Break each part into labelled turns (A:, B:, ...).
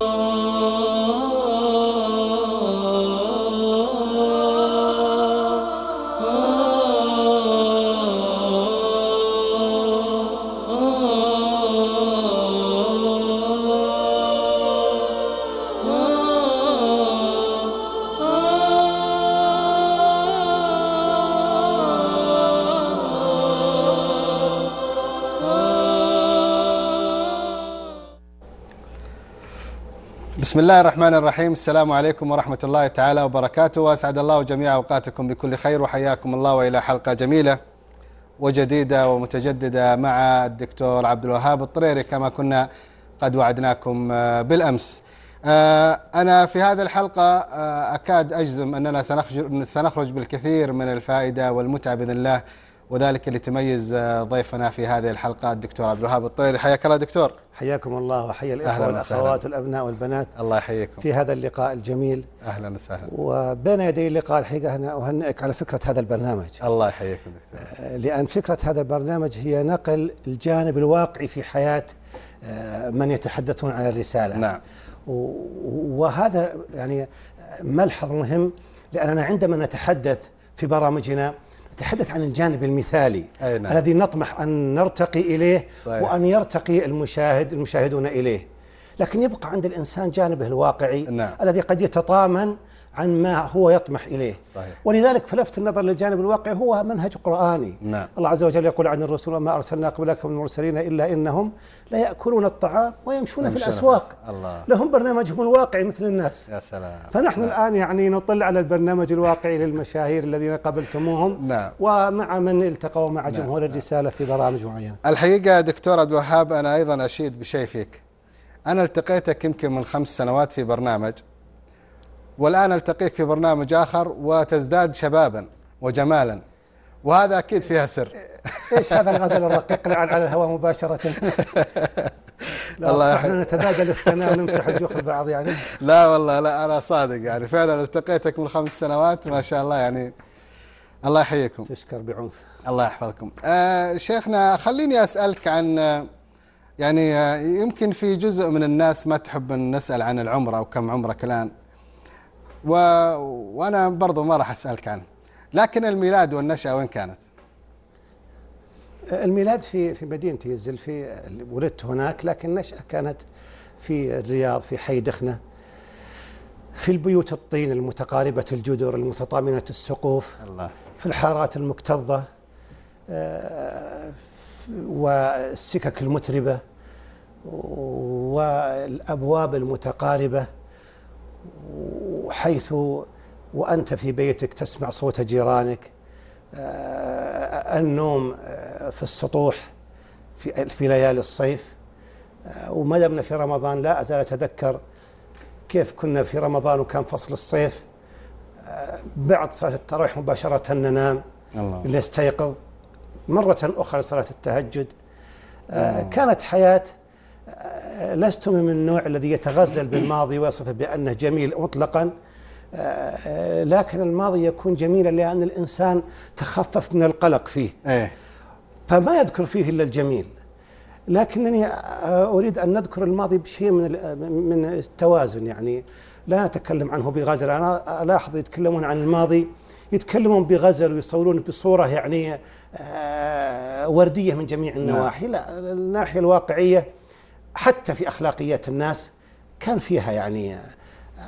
A: Oh. بسم الله الرحمن الرحيم السلام عليكم ورحمة الله تعالى وبركاته وأسعد الله جميع أوقاتكم بكل خير وحياكم الله وإلى حلقة جميلة وجديدة ومتجددة مع الدكتور عبد الوهاب الطريري كما كنا قد وعدناكم بالأمس أنا في هذه الحلقة أكاد أجزم أننا سنخرج بالكثير من الفائدة والمتعة بإذن الله وذلك اللي تميز ضيفنا في هذه الحلقة الدكتور عبد الوهاب الطريري حياك الله دكتور.
B: حياكم الله وحيا الإخوة والأخوات والأبناء والبنات.
A: الله يحييكم.
B: في هذا اللقاء الجميل.
A: أهلا وسهلا.
B: وبين يدي اللقاء الحقيقة أنا أهنئك على فكرة هذا البرنامج.
A: الله يحييكم دكتور.
B: آه، لأن فكرة هذا البرنامج هي نقل الجانب الواقعي في حياة آه، من يتحدثون عن الرسالة.
A: نعم.
B: وهذا يعني ملحظ مهم لأننا عندما نتحدث في برامجنا تحدث عن الجانب المثالي
A: أي نعم.
B: الذي نطمح أن نرتقي إليه صحيح. وأن يرتقي المشاهد المشاهدون إليه لكن يبقى عند الإنسان جانبه الواقعي
A: نعم.
B: الذي قد يتطامن عن ما هو يطمح إليه
A: صحيح.
B: ولذلك فلفت النظر للجانب الواقعي هو منهج قرآني
A: نعم.
B: الله عز وجل يقول عن الرسول وما أرسلنا قبلك من المرسلين إلا إنهم لا يأكلون الطعام ويمشون في الأسواق
A: الله.
B: لهم برنامجهم الواقعي مثل الناس
A: يا سلام
B: فنحن نعم. الآن يعني نطل على البرنامج الواقعي للمشاهير الذين قابلتموهم
A: نعم.
B: ومع من التقوا مع نعم. جمهور نعم. الرسالة في برامج معينة
A: الحقيقة دكتور عبد الوهاب أنا أيضا أشيد بشيء فيك أنا التقيتك يمكن من خمس سنوات في برنامج والآن ألتقيك في برنامج آخر وتزداد شبابا وجمالا. وهذا أكيد فيها سر.
B: إيش هذا الغزل الرقيق على الهواء مباشرة؟ الله إحنا نتبادل الثناء ونمسح وجوه البعض يعني.
A: لا والله لا أنا صادق يعني. فعلا التقيتك من خمس سنوات ما شاء الله يعني. الله يحييكم.
B: تشكر بعنف.
A: الله يحفظكم. آه شيخنا خليني أسألك عن يعني يمكن في جزء من الناس ما تحب أن نسأل عن العمرة أو كم عمرك الآن. و... وأنا برضو ما راح أسألك عنه. لكن الميلاد والنشأة وين كانت؟
B: الميلاد في في مدينتي الزلفي ولدت هناك لكن النشأة كانت في الرياض في حي دخنة في البيوت الطين المتقاربة الجدر المتطامنة السقوف
A: الله.
B: في الحارات المكتظة آه، والسكك المتربة والأبواب المتقاربة. وحيث وأنت في بيتك تسمع صوت جيرانك آه، النوم آه، في السطوح في, في ليالي الصيف. آه، وما دمنا في رمضان لا أزال أتذكر كيف كنا في رمضان وكان فصل الصيف. بعد صلاة التراويح مباشرة ننام. نستيقظ مرة أخرى لصلاة التهجد. كانت حياة لست من النوع الذي يتغزل بالماضي ويصفه بأنه جميل مطلقا. لكن الماضي يكون جميلا لأن الإنسان تخفف من القلق فيه.
A: إيه.
B: فما يذكر فيه إلا الجميل. لكنني أريد أن نذكر الماضي بشيء من من التوازن. يعني لا نتكلم عنه بغزل. أنا ألاحظ يتكلمون عن الماضي يتكلمون بغزل ويصورون بصورة يعني آه، وردية من جميع نعم. النواحي. لا الناحية الواقعية حتى في أخلاقيات الناس كان فيها يعني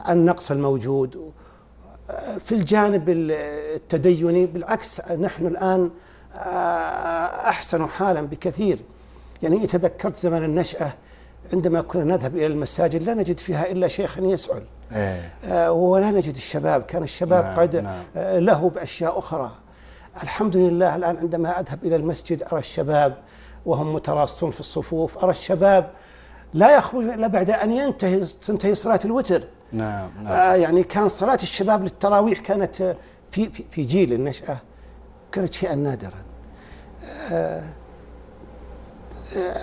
B: النقص الموجود. في الجانب التديني بالعكس نحن الآن أحسن حالا بكثير. يعني تذكرت زمن النشأة عندما كنا نذهب إلى المساجد لا نجد فيها إلا شيخا يسعل.
A: إيه.
B: ولا نجد الشباب. كان الشباب
A: نعم
B: قد
A: نعم.
B: له بأشياء أخرى. الحمد لله الآن عندما أذهب إلى المسجد أرى الشباب وهم متراصون في الصفوف أرى الشباب لا يخرج إلا بعد أن ينتهي تنتهي صلاة الوتر.
A: نعم, نعم.
B: آه يعني كان صلاة الشباب للتراويح كانت في في, في جيل النشأة كانت شيئا نادرا. آه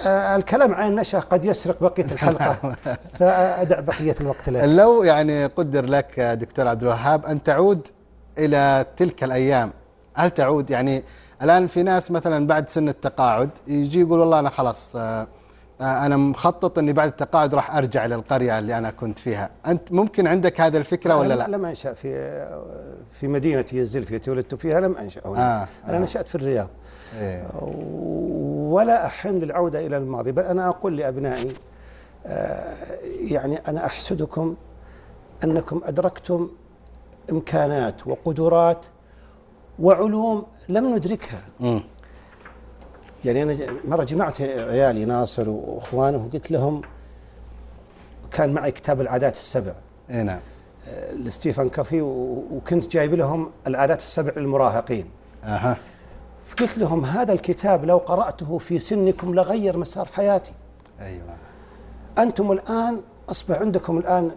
B: آه الكلام عن النشأة قد يسرق بقية الحلقة. فأدع بقية الوقت لك.
A: لو يعني قدر لك دكتور عبد الوهاب أن تعود إلى تلك الأيام هل تعود؟ يعني الآن في ناس مثلا بعد سن التقاعد يجي يقول والله أنا خلاص آه آه، أنا مخطط إني بعد التقاعد راح أرجع للقرية اللي أنا كنت فيها أنت ممكن عندك هذه الفكرة ولا لا
B: لم أنشأ في في مدينتي الزلفي التي ولدت فيها لم أنشأ هنا
A: آه،
B: أنا
A: آه.
B: نشأت في الرياض
A: إيه.
B: ولا أحن للعودة إلى الماضي بل أنا أقول لأبنائي آه، يعني أنا أحسدكم أنكم أدركتم إمكانات وقدرات وعلوم لم ندركها
A: مم.
B: يعني أنا مرة جمعت عيالي ناصر وإخوانه وقلت لهم كان معي كتاب العادات السبع.
A: إي نعم.
B: آه، لستيفن كافي وكنت جايب لهم العادات السبع للمراهقين.
A: أها.
B: فقلت لهم هذا الكتاب لو قرأته في سنكم لغير مسار حياتي.
A: أيوه.
B: أنتم الآن أصبح عندكم الآن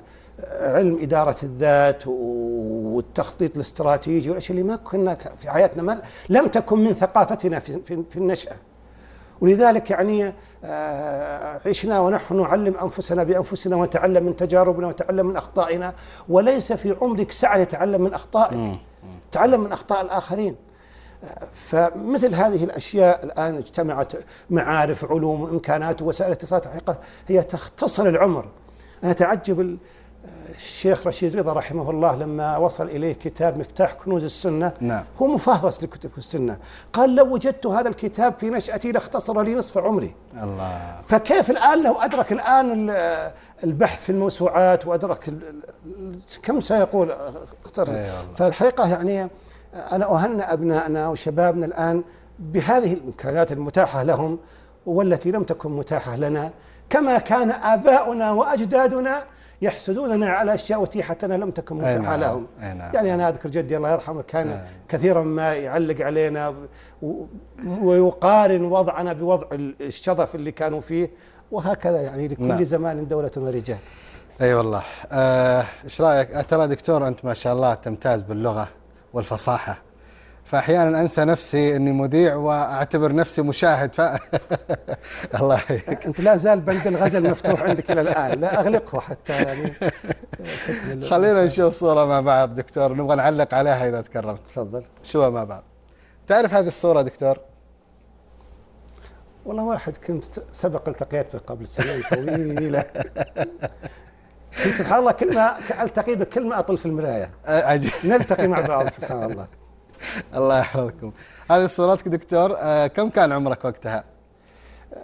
B: علم إدارة الذات والتخطيط الاستراتيجي والأشياء اللي ما كنا في حياتنا ما لم تكن من ثقافتنا في, في, في النشأة. ولذلك يعني آه، عشنا ونحن نعلم أنفسنا بأنفسنا ونتعلم من تجاربنا ونتعلم من أخطائنا وليس في عمرك سعة لتعلم من أخطائك. تعلم من أخطاء الآخرين. فمثل هذه الأشياء الآن اجتمعت معارف علوم وامكانات ووسائل اتصالات الحقيقة هي تختصر العمر. أنا أتعجب ال- الشيخ رشيد رضا رحمه الله لما وصل إليه كتاب مفتاح كنوز السنة
A: نعم.
B: هو مفهرس لكتب السنة. قال لو وجدت هذا الكتاب في نشأتي لاختصر لي نصف عمري.
A: الله.
B: فكيف الآن لو أدرك الآن ال- البحث في الموسوعات ال- كم سيقول؟ اختصر. فالحقيقة يعني أنا أهنئ أبنائنا وشبابنا الآن بهذه الإمكانيات المتاحة لهم والتي لم تكن متاحة لنا. كما كان آباؤنا وأجدادنا يحسدوننا على أشياء اتيحت لنا لم تكن
A: أي
B: متاحة
A: نعم،
B: لهم
A: أي نعم.
B: يعني أنا أذكر جدي الله يرحمه كان
A: أي.
B: كثيرا ما يعلق علينا ويقارن وضعنا بوضع الشظف اللي كانوا فيه وهكذا يعني لكل
A: نعم.
B: زمان دولة ورجال
A: أي والله آه، إيش رأيك آه، ترى دكتور أنت ما شاء الله تمتاز باللغة والفصاحة فأحيانا أنسى نفسي إني مذيع وأعتبر نفسي مشاهد. ف الله يحييك
B: أنت لا زال بند الغزل مفتوح عندك إلى الآن. لا أغلقه حتى يعني.
A: خلينا نشوف صورة مع بعض دكتور. نبغى نعلق عليها إذا تكرمت.
B: تفضل.
A: شوها مع بعض. تعرف هذه الصورة دكتور؟
B: والله واحد كنت سبق التقيت به قبل سنين طويلة. كنت سبحان الله كل ما ألتقي به كل ما أطل في
A: المراية. عجيب
B: نلتقي مع بعض سبحان الله.
A: الله يحفظكم. هذه صورتك دكتور آه، كم كان عمرك وقتها؟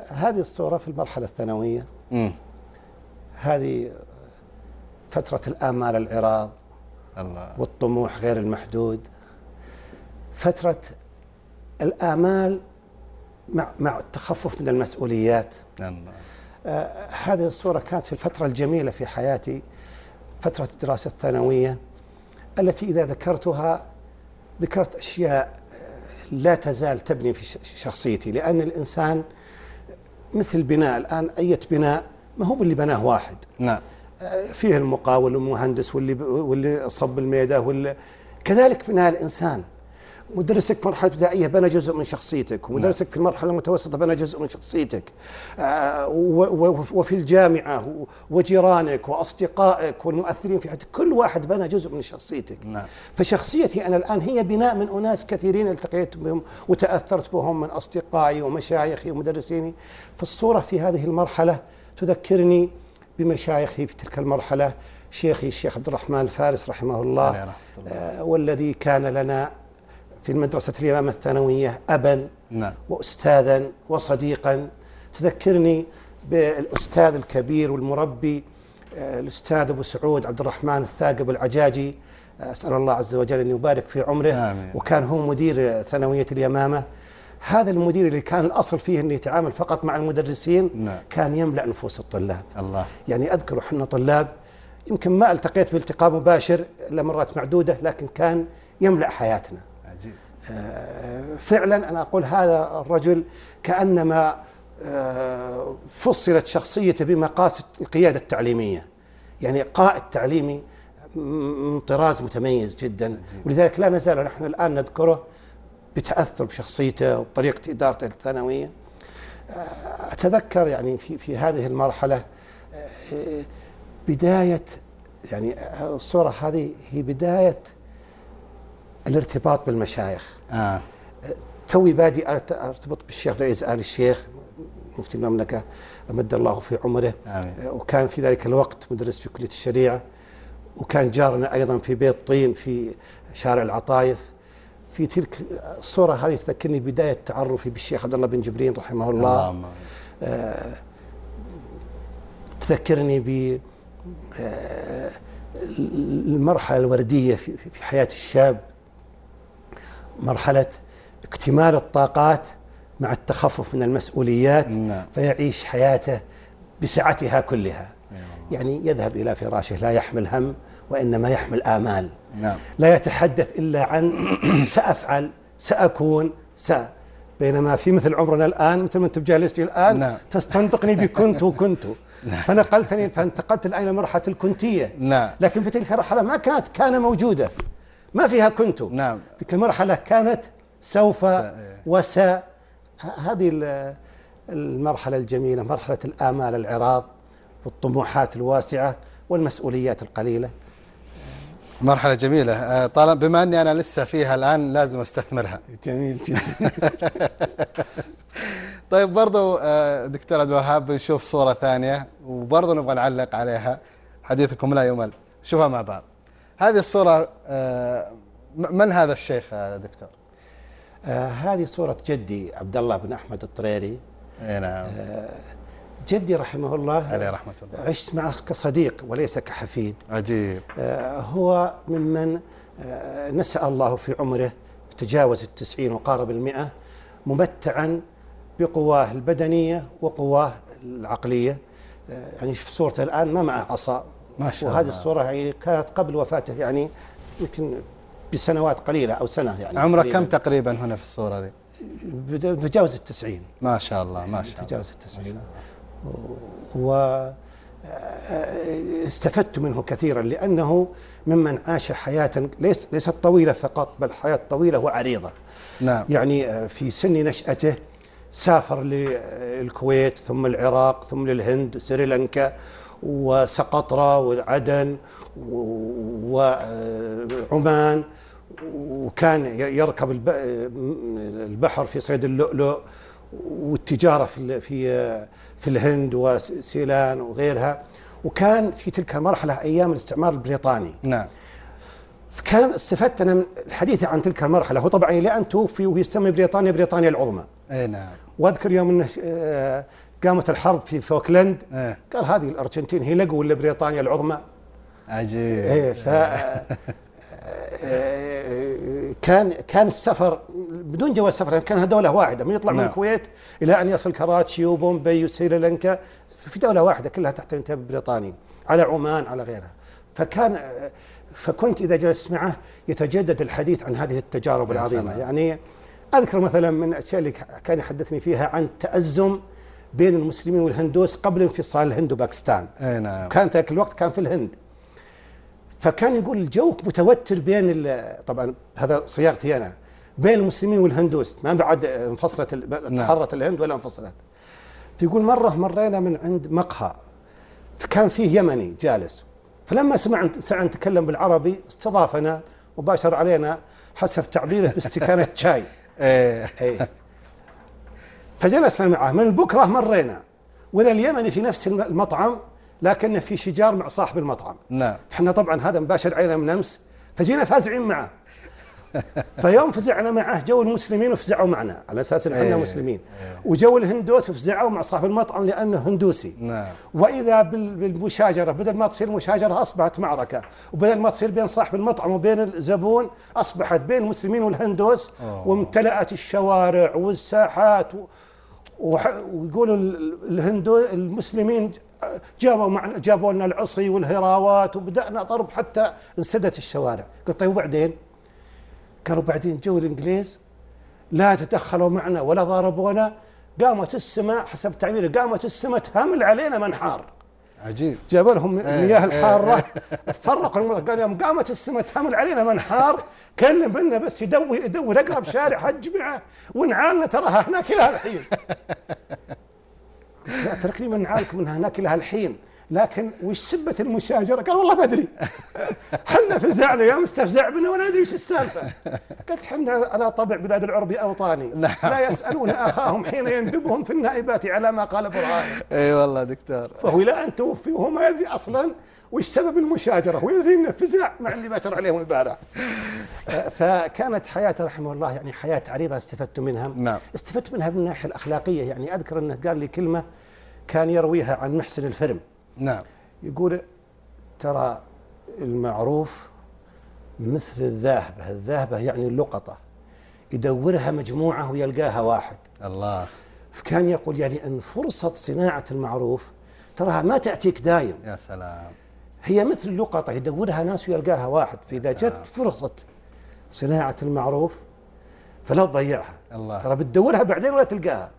B: هذه الصورة في المرحلة الثانوية.
A: امم
B: هذه فترة الآمال العراض
A: الله.
B: والطموح غير المحدود. فترة الآمال مع مع التخفف من المسؤوليات.
A: الله.
B: آه هذه الصورة كانت في الفترة الجميلة في حياتي فترة الدراسة الثانوية التي إذا ذكرتها ذكرت أشياء آه، لا تزال تبني في شخصيتي لأن الإنسان مثل البناء الآن أية بناء ما هو باللي بناه واحد.
A: نعم.
B: فيه المقاول والمهندس واللي واللي صب الميدة واللي كذلك بناء الإنسان. مدرسك في مرحلة ابتدائية بنى جزء من شخصيتك ومدرسك في المرحلة المتوسطة بنى جزء من شخصيتك. آه، وفي الجامعة وجيرانك وأصدقائك والمؤثرين في حياتك كل واحد بنى جزء من شخصيتك.
A: نعم.
B: فشخصيتي أنا الآن هي بناء من أناس كثيرين التقيت بهم وتأثرت بهم من أصدقائي ومشايخي ومدرسيني. فالصورة في هذه المرحلة تذكرني بمشايخي في تلك المرحلة شيخي الشيخ عبد الرحمن الفارس رحمه الله
A: الله.
B: آه، والذي كان لنا في المدرسة الامامه الثانوية ابا
A: نعم.
B: واستاذا وصديقا. تذكرني بالأستاذ الكبير والمربي آه، الأستاذ أبو سعود عبد الرحمن الثاقب العجاجي. آه، أسأل الله عز وجل أن يبارك في عمره
A: آمين.
B: وكان هو مدير ثانوية اليمامة. هذا المدير اللي كان الأصل فيه انه يتعامل فقط مع المدرسين
A: نعم.
B: كان يملأ نفوس الطلاب.
A: الله.
B: يعني أذكر إحنا طلاب يمكن ما التقيت بالتقاء مباشر إلا مرات معدودة لكن كان يملأ حياتنا. فعلا أنا أقول هذا الرجل كأنما آه، فصلت شخصيته بمقاس القيادة التعليمية. يعني قائد تعليمي من طراز متميز جدا. ولذلك لا نزال نحن الآن نذكره بتأثر بشخصيته وبطريقة إدارته الثانوية. آه، أتذكر يعني في في هذه المرحلة آه، بداية يعني الصورة هذه هي بداية الارتباط بالمشايخ.
A: آه.
B: توي بادي أرتبط بالشيخ رئيس آل الشيخ مفتي المملكة أمد الله في عمره.
A: آمين.
B: وكان في ذلك الوقت مدرس في كلية الشريعة. وكان جارنا أيضا في بيت طين في شارع العطايف. في تلك الصورة هذه تذكرني بداية تعرفي بالشيخ عبد الله بن جبرين رحمه الله.
A: اللهم
B: تذكرني ب آه، المرحلة الوردية في في حياة الشاب. مرحلة اكتمال الطاقات مع التخفف من المسؤوليات
A: نعم.
B: فيعيش حياته بسعتها كلها. يعني يذهب إلى فراشه لا يحمل هم وإنما يحمل آمال.
A: نعم.
B: لا يتحدث إلا عن سأفعل سأكون س. بينما في مثل عمرنا الآن مثل ما أنت جالس الآن
A: نعم.
B: تستنطقني بكنت وكنت. فنقلتني فانتقلت الآن إلى مرحلة الكنتية.
A: نعم.
B: لكن في تلك المرحلة ما كانت كان موجودة. ما فيها كنت
A: نعم.
B: تلك المرحلة كانت سوف
A: إيه.
B: وس هذه ال- المرحلة الجميلة مرحلة الآمال العراض والطموحات الواسعة والمسؤوليات القليلة.
A: مرحلة جميلة. آه، طالما بما أني أنا لسه فيها الآن لازم أستثمرها.
B: جميل جدا.
A: طيب برضو آه، دكتور عبد الوهاب بنشوف صورة ثانية وبرضو نبغى نعلق عليها. حديثكم لا يمل. شوفها مع بعض. هذه الصورة آه، من هذا الشيخ يا دكتور؟
B: آه هذه صورة جدي عبد الله بن أحمد الطريري.
A: نعم.
B: جدي رحمه الله
A: عليه رحمة الله.
B: عشت معه كصديق وليس كحفيد.
A: عجيب.
B: آه هو ممن آه نسأ الله في عمره تجاوز التسعين وقارب المئة ممتعا بقواه البدنية وقواه العقلية. آه يعني في صورته الآن ما معه عصا.
A: ما شاء
B: وهذه
A: الله.
B: الصورة يعني كانت قبل وفاته يعني يمكن بسنوات قليلة أو سنة يعني.
A: عمره. كم تقريبا هنا في الصورة دي؟
B: بتجاوز التسعين.
A: ما شاء الله ما شاء الله.
B: تجاوز التسعين. و استفدت منه كثيرا لأنه ممن عاش حياة ليس ليست طويلة فقط بل حياة طويلة وعريضة.
A: نعم.
B: يعني في سن نشأته سافر للكويت ثم العراق ثم للهند سريلانكا وسقطرى وعدن وعمان وكان يركب الب- البحر في صيد اللؤلؤ والتجارة في في في الهند وسيلان وغيرها. وكان في تلك المرحلة أيام الاستعمار البريطاني.
A: نعم.
B: كان استفدت أنا من الحديث عن تلك المرحلة. هو طبعا إلى أن توفي وهي يسمى بريطانيا بريطانيا العظمى.
A: أي نعم.
B: واذكر يوم إنه آه، قامت الحرب في فوكلاند.
A: إيه.
B: قال هذه الأرجنتين هي لقوا ولا بريطانيا العظمى.
A: عجيب.
B: إيه ف آه، كان كان السفر بدون جواز سفر يعني كانها دولة واحدة. من يطلع من
A: نعم.
B: الكويت إلى أن يصل كراتشي وبومبي وسريلانكا في دولة واحدة كلها تحت الانتداب البريطاني على عمان على غيرها. فكان فكنت إذا جلست معه يتجدد الحديث عن هذه التجارب العظيمة.
A: سلام.
B: يعني أذكر مثلا من الاشياء اللي كان يحدثني فيها عن التازم بين المسلمين والهندوس قبل انفصال الهند وباكستان.
A: أي نعم.
B: كان ذاك الوقت كان في الهند. فكان يقول الجو متوتر بين طبعا هذا صياغتي أنا بين المسلمين والهندوس. ما بعد انفصلت
A: نعم.
B: تحررت الهند ولا انفصلت. فيقول مرة مرينا من عند مقهى. فكان فيه يمني جالس. فلما سمع سمع نتكلم بالعربي استضافنا وباشر علينا حسب تعبيره باستكانة شاي.
A: إيه.
B: إيه. فجلسنا معه من بكرة مرينا. وإذا اليمني في نفس الم- المطعم لكنه في شجار مع صاحب المطعم.
A: نعم.
B: إحنا طبعا هذا مباشر علينا من أمس. فجينا فازعين معه. فيوم فزعنا معه جو المسلمين وفزعوا معنا. على أساس إن إحنا
A: إيه.
B: مسلمين. وجو الهندوس وفزعوا مع صاحب المطعم لأنه هندوسي.
A: نعم.
B: وإذا بال- بالمشاجرة بدل ما تصير مشاجرة أصبحت معركة. وبدل ما تصير بين صاحب المطعم وبين الزبون أصبحت بين المسلمين والهندوس. وامتلأت الشوارع والساحات ويقولوا ال- الهندو المسلمين جابوا معنا جابوا لنا العصي والهراوات وبدأنا ضرب حتى انسدت الشوارع. قلت طيب وبعدين؟ قالوا بعدين جو الإنجليز لا تدخلوا معنا ولا ضربونا قامت السماء حسب تعبيره قامت السماء تهمل علينا منحار.
A: عجيب.
B: جابوا لهم
A: إيه،
B: المياه
A: إيه،
B: الحارة فرقوا المنطقة قال يوم قامت السماء تهمل علينا منحار كلم منا بس يدور يدور اقرب شارع هجمعه ونعالنا تراها هناك إلى الحين. لا تركني من نعالكم انها هناك إلى الحين. لكن وش سبة المشاجرة؟ قال والله ما أدري. حنا فزعنا يا مستفزع بنا ولا أدري وش السالفة. قلت حنا على طبع بلاد العرب أوطاني.
A: نعم.
B: لا يسألون أخاهم حين يندبهم في النائبات على ما قال برهان
A: إي والله دكتور.
B: فهو إلى أن توفي وهو ما يدري أصلا وش سبب المشاجرة. ويدري إنه فزع مع اللي ما شرح عليهم البارح. فكانت حياته رحمه الله يعني حياة عريضة استفدت منها.
A: نعم.
B: استفدت منها من الناحيه الأخلاقية. يعني أذكر إنه قال لي كلمة كان يرويها عن محسن الفرم.
A: نعم.
B: يقول ترى المعروف مثل الذاهبه الذاهبه يعني اللقطة. يدورها مجموعة ويلقاها واحد.
A: الله.
B: فكان يقول يعني أن فرصة صناعة المعروف تراها ما تأتيك دايم.
A: يا سلام.
B: هي مثل اللقطة. يدورها ناس ويلقاها واحد. فإذا جت فرصة صناعة المعروف فلا تضيعها.
A: الله.
B: ترى بتدورها بعدين ولا تلقاها؟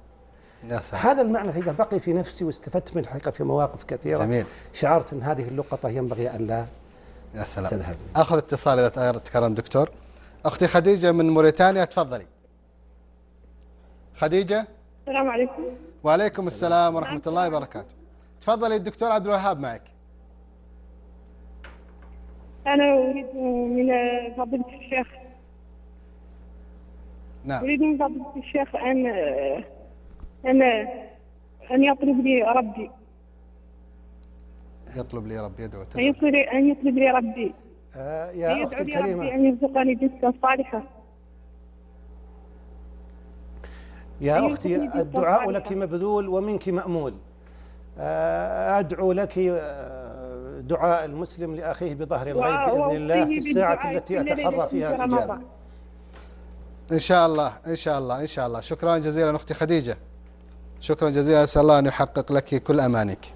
A: يا سلام.
B: هذا المعنى الحقيقة بقي في نفسي واستفدت من الحقيقة في مواقف كثيرة.
A: جميل.
B: شعرت أن هذه اللقطة ينبغي أن لا
A: يا سلام.
B: تذهب.
A: آخذ اتصال إذا تكرم دكتور. أختي خديجة من موريتانيا تفضلي. خديجة؟
C: السلام عليكم.
A: وعليكم السلام ورحمة الله وبركاته. تفضلي الدكتور عبد الوهاب معك.
C: أنا أريد من فضيلة الشيخ.
A: نعم.
C: أريد من فضيلة الشيخ أن أن أن يطلب لي ربي.
A: يطلب لي ربي يدعو
C: أن. يطلب أن يطلب لي ربي.
B: آه يا أختي
C: لي ربي
B: الكريمة
C: أن يرزقني جثة صالحة
B: يا أختي الدعاء. لك مبذول ومنك مأمول. آه أدعو لك آه، دعاء المسلم لأخيه بظهر الغيب بإذن الله في الساعة التي أتحرى فيها
C: في
B: الإجابة.
A: إن شاء الله إن شاء الله إن شاء الله. شكرا جزيلا أختي خديجة. شكرا جزيلا. أسأل الله أن يحقق لك كل أمانك.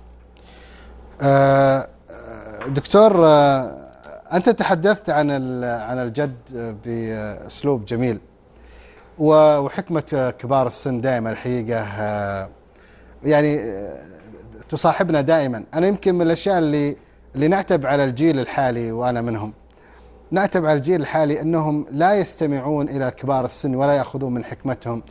A: آه، آه، دكتور آه، أنت تحدثت عن عن الجد بأسلوب جميل و- وحكمة كبار السن دائما الحقيقة آه، يعني تصاحبنا دائما. أنا يمكن من الأشياء اللي اللي نعتب على الجيل الحالي وأنا منهم. نعتب على الجيل الحالي أنهم لا يستمعون إلى كبار السن ولا يأخذون من حكمتهم.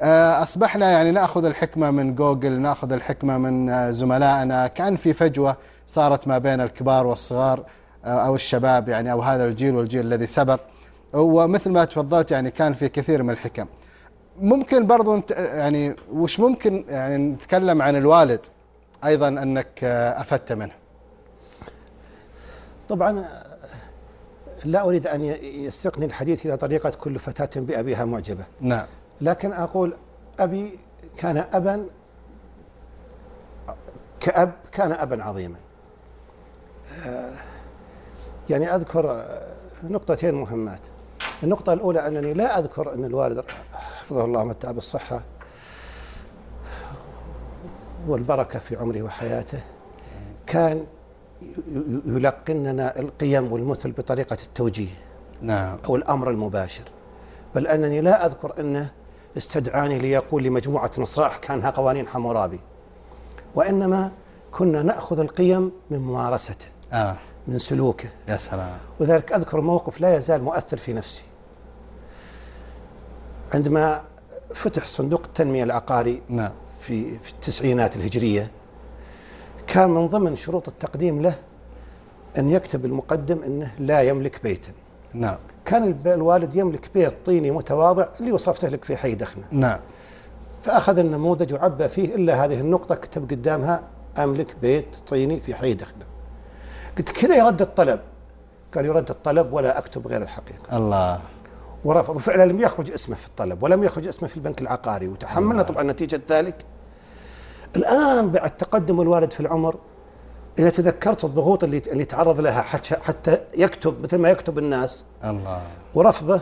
A: آه، أصبحنا يعني نأخذ الحكمة من جوجل، نأخذ الحكمة من آه، زملائنا، كان في فجوة صارت ما بين الكبار والصغار آه، أو الشباب يعني أو هذا الجيل والجيل الذي سبق. ومثل ما تفضلت يعني كان في كثير من الحكم. ممكن برضو يعني وش ممكن يعني نتكلم عن الوالد أيضا أنك آه، أفدت منه.
B: طبعا لا أريد أن يسرقني الحديث إلى طريقة كل فتاة بأبيها معجبة
A: نعم.
B: لكن أقول أبي كان أبا كأب كان أبا عظيما. آه، يعني أذكر آه، نقطتين مهمات. النقطة الأولى أنني لا أذكر أن الوالد حفظه الله متى بالصحة والبركة في عمره وحياته كان يلقننا القيم والمثل بطريقة التوجيه
A: نعم.
B: أو الأمر المباشر. بل أنني لا أذكر أنه استدعاني ليقول لمجموعة نصائح كانها قوانين حمورابي وإنما كنا نأخذ القيم من ممارسته
A: آه
B: من سلوكه
A: يا سلام.
B: وذلك أذكر موقف لا يزال مؤثر في نفسي عندما فتح صندوق التنمية العقاري
A: نعم.
B: في في التسعينات الهجرية كان من ضمن شروط التقديم له أن يكتب المقدم أنه لا يملك بيتا
A: نعم.
B: كان الوالد يملك بيت طيني متواضع اللي وصفته لك في حي دخنة.
A: نعم.
B: فأخذ النموذج وعبى فيه إلا هذه النقطة كتب قدامها أملك بيت طيني في حي دخنة. قلت كذا يرد الطلب. قال يرد الطلب ولا أكتب غير الحقيقة.
A: الله.
B: ورفض. وفعلا لم يخرج اسمه في الطلب ولم يخرج اسمه في البنك العقاري وتحملنا طبعا نتيجة ذلك. الآن بعد تقدم الوالد في العمر إذا تذكرت الضغوط اللي اللي تعرض لها حتى حتى يكتب مثل ما يكتب الناس.
A: الله.
B: ورفضه.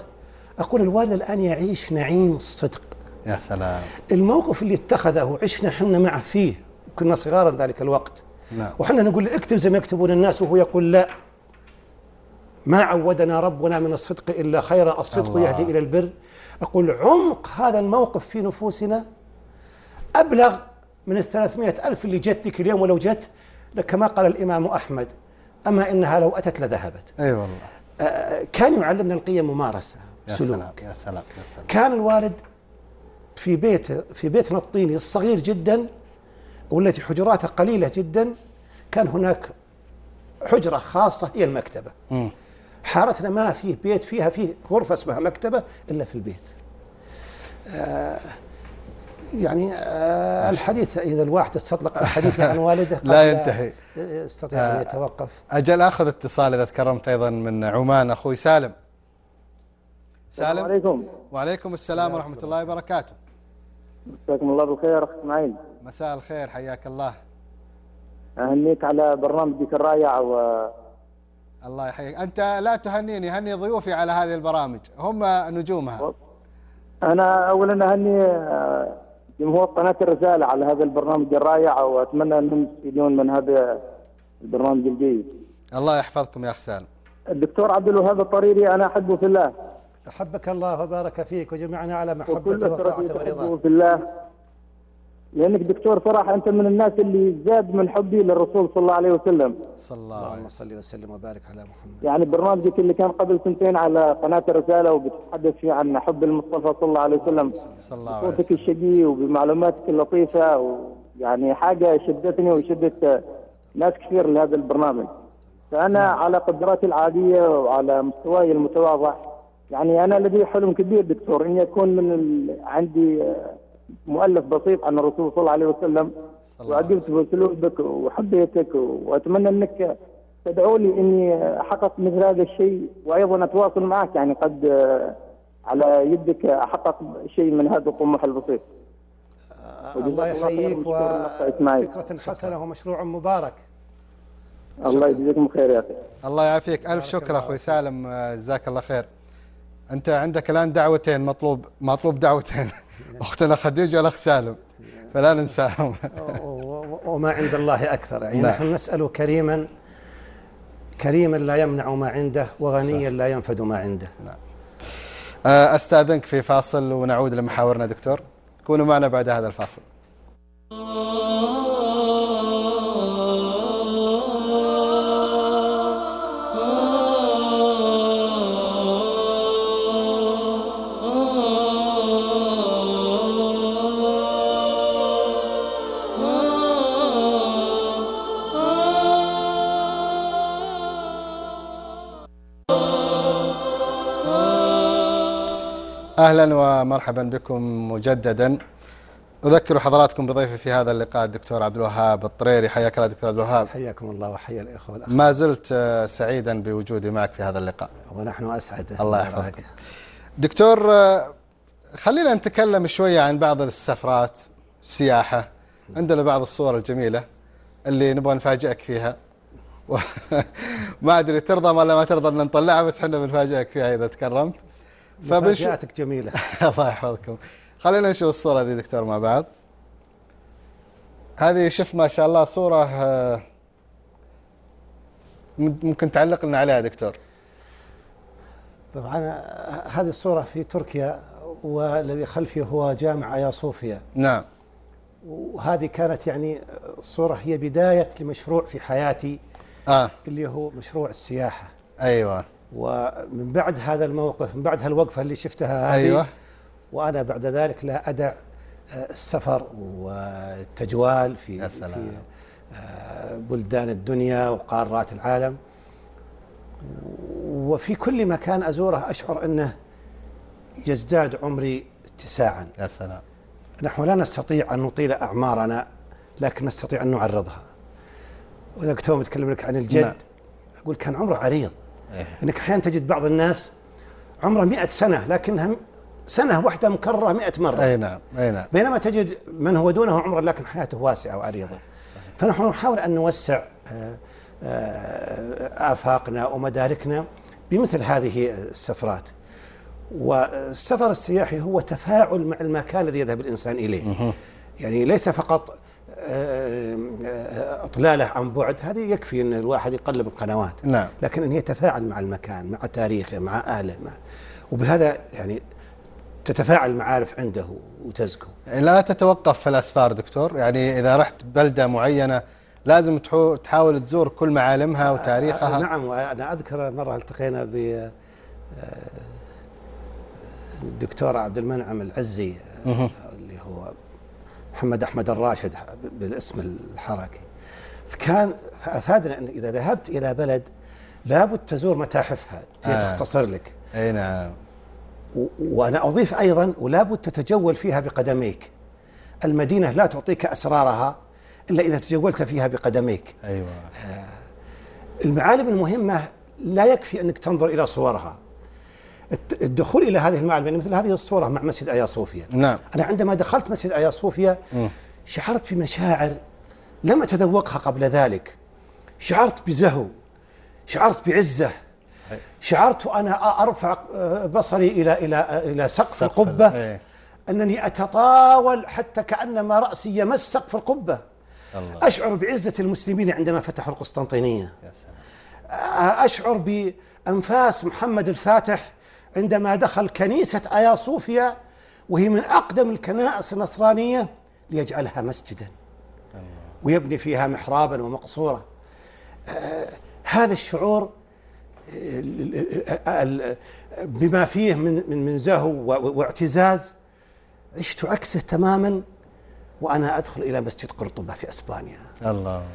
B: أقول الوالد الآن يعيش نعيم الصدق.
A: يا سلام.
B: الموقف اللي اتخذه عشنا حنا معه فيه كنا صغارا ذلك الوقت.
A: نعم.
B: وحنا نقول له اكتب زي ما يكتبون الناس وهو يقول لا. ما عودنا ربنا من الصدق إلا خيرا. الصدق
A: الله.
B: يهدي إلى البر. أقول عمق هذا الموقف في نفوسنا أبلغ من الثلاثمائة ألف اللي جت ذيك اليوم ولو جت كما قال الإمام أحمد أما إنها لو أتت لذهبت.
A: أي والله.
B: آه، كان يعلمنا القيم ممارسة
A: يا
B: سلوك.
A: سلام يا سلام يا سلام.
B: كان الوالد في بيته في بيتنا الطيني الصغير جدا والتي حجراته قليلة جدا كان هناك حجرة خاصة هي المكتبة. حارتنا ما فيه بيت فيها فيه غرفة اسمها مكتبة إلا في البيت. آه يعني آه الحديث إذا الواحد استطلق الحديث عن والده
A: لا ينتهي.
B: يستطيع
A: آه.
B: أن يتوقف.
A: أجل آخذ اتصال إذا تكرمت أيضا من عمان. أخوي سالم.
D: السلام
A: سالم.
D: عليكم.
A: وعليكم السلام ورحمة الله وبركاته.
D: مساكم الله بالخير أخ إسماعيل.
A: مساء الخير حياك الله.
D: أهنيك على برنامجك الرائع و
A: الله يحييك. أنت لا تهنيني هني ضيوفي على هذه البرامج. هم نجومها.
D: أنا اولا أهني آه، جمهور قناة الرسالة على هذا البرنامج الرائع وأتمنى أنهم يستفيدون من هذا البرنامج الجيد.
A: الله يحفظكم يا سالم.
D: الدكتور عبد الوهاب الطريري أنا احبه في الله.
B: أحبك الله وبارك فيك وجمعنا على محبته وطاعته ورضاه
D: في الله. لأنك دكتور صراحة أنت من الناس اللي زاد من حبي للرسول صلى الله عليه وسلم.
A: صلى الله عليه
B: اللهم
A: وسلم
B: صل وسلم. وبارك على محمد.
D: يعني برنامجك اللي كان قبل سنتين على قناة الرسالة وبتتحدث فيه عن حب المصطفى صلى الله عليه وسلم.
A: صلى الله عليه
D: صوتك
A: وسلم
D: الشقي وبمعلوماتك اللطيفة ويعني حاجة شدتني وشدت ناس كثير لهذا البرنامج. فأنا على قدراتي العادية وعلى مستواي المتواضع يعني أنا لدي حلم كبير دكتور إني أكون من ال... عندي مؤلف بسيط عن الرسول صلى الله عليه وسلم
A: صلى الله عليه
D: وعجبت بأسلوبك وحبيتك وأتمنى أنك تدعو لي إني أحقق مثل هذا الشيء وأيضا أتواصل معك يعني قد آه، على يدك أحقق شيء من هذا الطموح البسيط. وجزاك
B: الله يحييك. وفكرة حسنة ومشروع مبارك.
D: الله يجزيكم خير يا أخي.
A: الله يعافيك. ألف شكر أخوي سالم. آه، جزاك الله خير. أنت عندك الآن دعوتين مطلوب مطلوب دعوتين. أختنا خديجة والأخ سالم. فلا ننساهم
B: وما عند الله أكثر. يعني
A: نعم.
B: نحن نسأل كريما كريما لا يمنع ما عنده وغنيا لا ينفد ما عنده.
A: آه، أستاذنك في فاصل ونعود لمحاورنا دكتور. كونوا معنا بعد هذا الفاصل. أهلا ومرحبا بكم مجددا. أذكر حضراتكم بضيفي في هذا اللقاء الدكتور عبد الوهاب الطريري. حياك الله دكتور عبد الوهاب.
B: حياكم الله وحيا الإخوة والأخ
A: ما زلت سعيدا بوجودي معك في هذا اللقاء.
B: ونحن أسعد.
A: الله يحفظكم دكتور خلينا نتكلم شوية عن بعض السفرات السياحة عندنا بعض الصور الجميلة اللي نبغى نفاجئك فيها. ما أدري ترضى ولا ما ترضى أن نطلعها بس إحنا بنفاجئك فيها إذا تكرمت. فبنشوف
B: مفاجآتك جميلة.
A: الله يحفظكم. خلينا نشوف الصورة دي دكتور مع بعض. هذه شوف ما شاء الله صورة آه، ممكن تعلق لنا عليها دكتور.
B: طبعا آه، هذه الصورة في تركيا والذي خلفي هو جامع آيا صوفيا
A: نعم.
B: وهذه كانت يعني الصورة هي بداية لمشروع في حياتي
A: آه.
B: اللي هو مشروع السياحة.
A: أيوة.
B: ومن بعد هذا الموقف من بعد هالوقفة اللي شفتها هذه
A: أيوة
B: وأنا بعد ذلك لا أدع آه، السفر والتجوال في
A: يا سلام.
B: في آه، بلدان الدنيا وقارات العالم وفي كل مكان أزوره أشعر أنه يزداد عمري اتساعا
A: يا سلام
B: نحن لا نستطيع أن نطيل أعمارنا لكن نستطيع أن نعرضها وإذا كنت أتكلم لك عن الجد
A: نعم.
B: أقول كان عمره عريض. إنك أحيانا تجد بعض الناس عمره مئة سنة لكنها سنة واحدة مكررة مئة مرة.
A: أي نعم أي نعم.
B: بينما تجد من هو دونه عمرا لكن حياته واسعة وعريضه فنحن نحاول أن نوسع آه، آه، آفاقنا ومداركنا بمثل هذه السفرات. والسفر السياحي هو تفاعل مع المكان الذي يذهب الإنسان إليه. يعني ليس فقط إطلالة عن بعد هذه يكفي إن الواحد يقلب القنوات.
A: نعم.
B: لكن إن يتفاعل مع المكان مع تاريخه مع اهله مع وبهذا يعني تتفاعل المعارف عنده وتزكو.
A: لا تتوقف في الأسفار دكتور. يعني إذا رحت بلدة معينة لازم تحاول تزور كل معالمها وتاريخها.
B: نعم وأنا أذكر مرة التقينا ب آه، الدكتور عبد المنعم العزي آه، اللي هو محمد أحمد الراشد بالاسم الحركي. فكان افادنا أن إذا ذهبت إلى بلد لابد تزور متاحفها هي
A: آه.
B: تختصر لك.
A: أي نعم.
B: و- وأنا أضيف أيضا ولابد تتجول فيها بقدميك. المدينة لا تعطيك أسرارها إلا إذا تجولت فيها بقدميك.
A: أيوه.
B: المعالم المهمة لا يكفي أنك تنظر إلى صورها. الدخول إلى هذه المعالم يعني مثل هذه الصورة مع مسجد آيا صوفيا.
A: نعم.
B: أنا عندما دخلت مسجد آيا صوفيا. شعرت بمشاعر لم أتذوقها قبل ذلك. شعرت بزهو شعرت بعزة.
A: صحيح.
B: شعرت وأنا أرفع بصري إلى إلى إلى سقف القبه
A: ال- إيه.
B: أنني أتطاول حتى كانما رأسي يمس سقف القبة.
A: الله.
B: أشعر بعزة المسلمين عندما فتحوا القسطنطينية.
A: يا سلام.
B: أشعر بأنفاس محمد الفاتح عندما دخل كنيسة آيا صوفيا وهي من أقدم الكنائس النصرانية ليجعلها مسجدا. ويبني فيها محرابا ومقصورة. آه، هذا الشعور آه، بما فيه من من زهو واعتزاز عشت عكسه تماما وأنا أدخل إلى مسجد قرطبة في أسبانيا.
A: الله.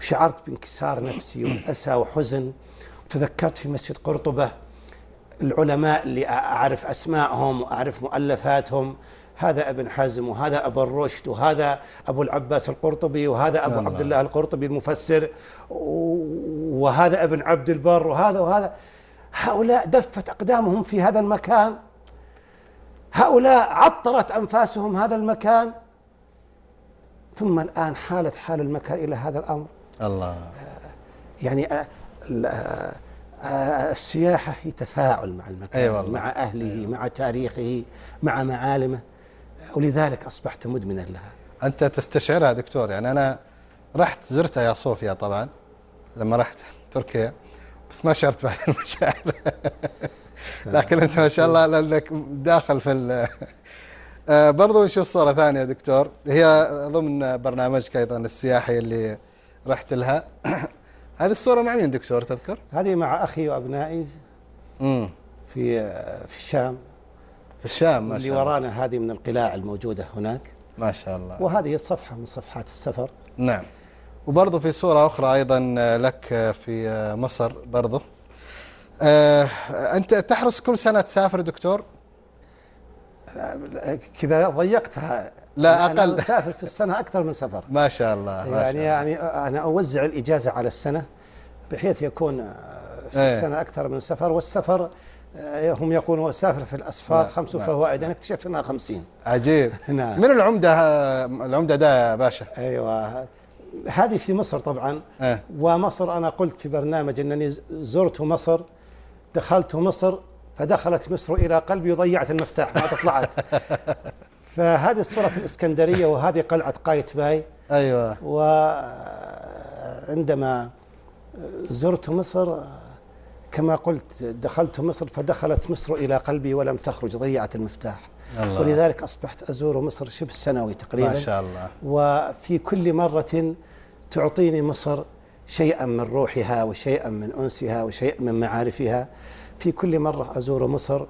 B: شعرت بانكسار نفسي والأسى وحزن. وتذكرت في مسجد قرطبة العلماء اللي أعرف أسماءهم وأعرف مؤلفاتهم. هذا ابن حزم وهذا أبو الرشد وهذا أبو العباس القرطبي وهذا أبو
A: الله.
B: عبد الله القرطبي المفسر وهذا ابن عبد البر وهذا وهذا. هؤلاء دفت أقدامهم في هذا المكان. هؤلاء عطرت أنفاسهم هذا المكان. ثم الآن حالت حال المكان إلى هذا الأمر.
A: الله.
B: يعني السياحة هي تفاعل مع المكان
A: أي والله.
B: مع أهله مع تاريخه مع معالمه ولذلك أصبحت مدمنا لها.
A: أنت تستشعرها دكتور يعني أنا رحت زرتها يا صوفيا طبعا لما رحت تركيا بس ما شعرت بهذه المشاعر. لكن أنت ما شاء الله لأنك داخل في ال آه، برضو نشوف صورة ثانية دكتور هي ضمن برنامجك أيضا السياحي اللي رحت لها. هذه الصورة مع مين دكتور تذكر؟
B: هذه مع أخي وأبنائي
A: امم
B: في في الشام.
A: في الشام ما
B: اللي
A: شاء الله.
B: ورانا هذه من القلاع الموجودة هناك.
A: ما شاء الله.
B: وهذه صفحة من صفحات السفر.
A: نعم. وبرضه في صورة أخرى أيضا لك في مصر برضه. آه، أنت تحرص كل سنة تسافر دكتور؟
B: كذا ضيقتها.
A: لا،
B: أنا
A: أقل.
B: أسافر في السنة أكثر من سفر
A: ما شاء الله ما
B: يعني
A: شاء الله.
B: يعني أنا أوزع الإجازة على السنة بحيث يكون آه، في
A: إيه.
B: السنة أكثر من سفر والسفر آه، هم يقولون سافر في الأسفار
A: نعم،
B: خمس
A: نعم.
B: فوائد أنا اكتشفت أنها خمسين
A: عجيب
B: نعم.
A: من العمدة العمدة ده يا باشا
B: أيوة هذه في مصر طبعا
A: آه.
B: ومصر أنا قلت في برنامج أنني زرت مصر دخلت مصر فدخلت مصر إلى قلبي وضيعت المفتاح ما طلعت فهذه الصورة في الإسكندرية وهذه قلعة قايتباي
A: أيوة.
B: وعندما زرت مصر كما قلت دخلت مصر فدخلت مصر إلى قلبي ولم تخرج ضيعت المفتاح.
A: الله.
B: ولذلك أصبحت أزور مصر شبه سنوي تقريبا.
A: ما شاء الله.
B: وفي كل مرة تعطيني مصر شيئا من روحها وشيئا من أنسها وشيئا من معارفها. في كل مرة أزور مصر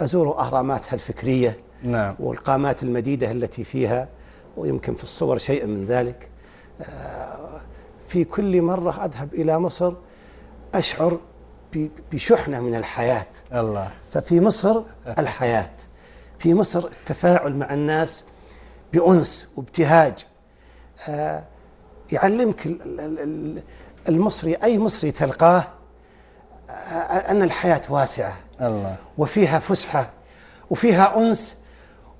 B: أزور أهراماتها الفكرية.
A: نعم.
B: والقامات المديدة التي فيها ويمكن في الصور شيء من ذلك. آه، في كل مرة أذهب إلى مصر أشعر بشحنة من الحياة.
A: الله.
B: ففي مصر الحياة. في مصر التفاعل مع الناس بأنس وابتهاج. آه، يعلمك ال- ال- ال- المصري أي مصري تلقاه آه، أن الحياة واسعة.
A: الله.
B: وفيها فسحة وفيها أنس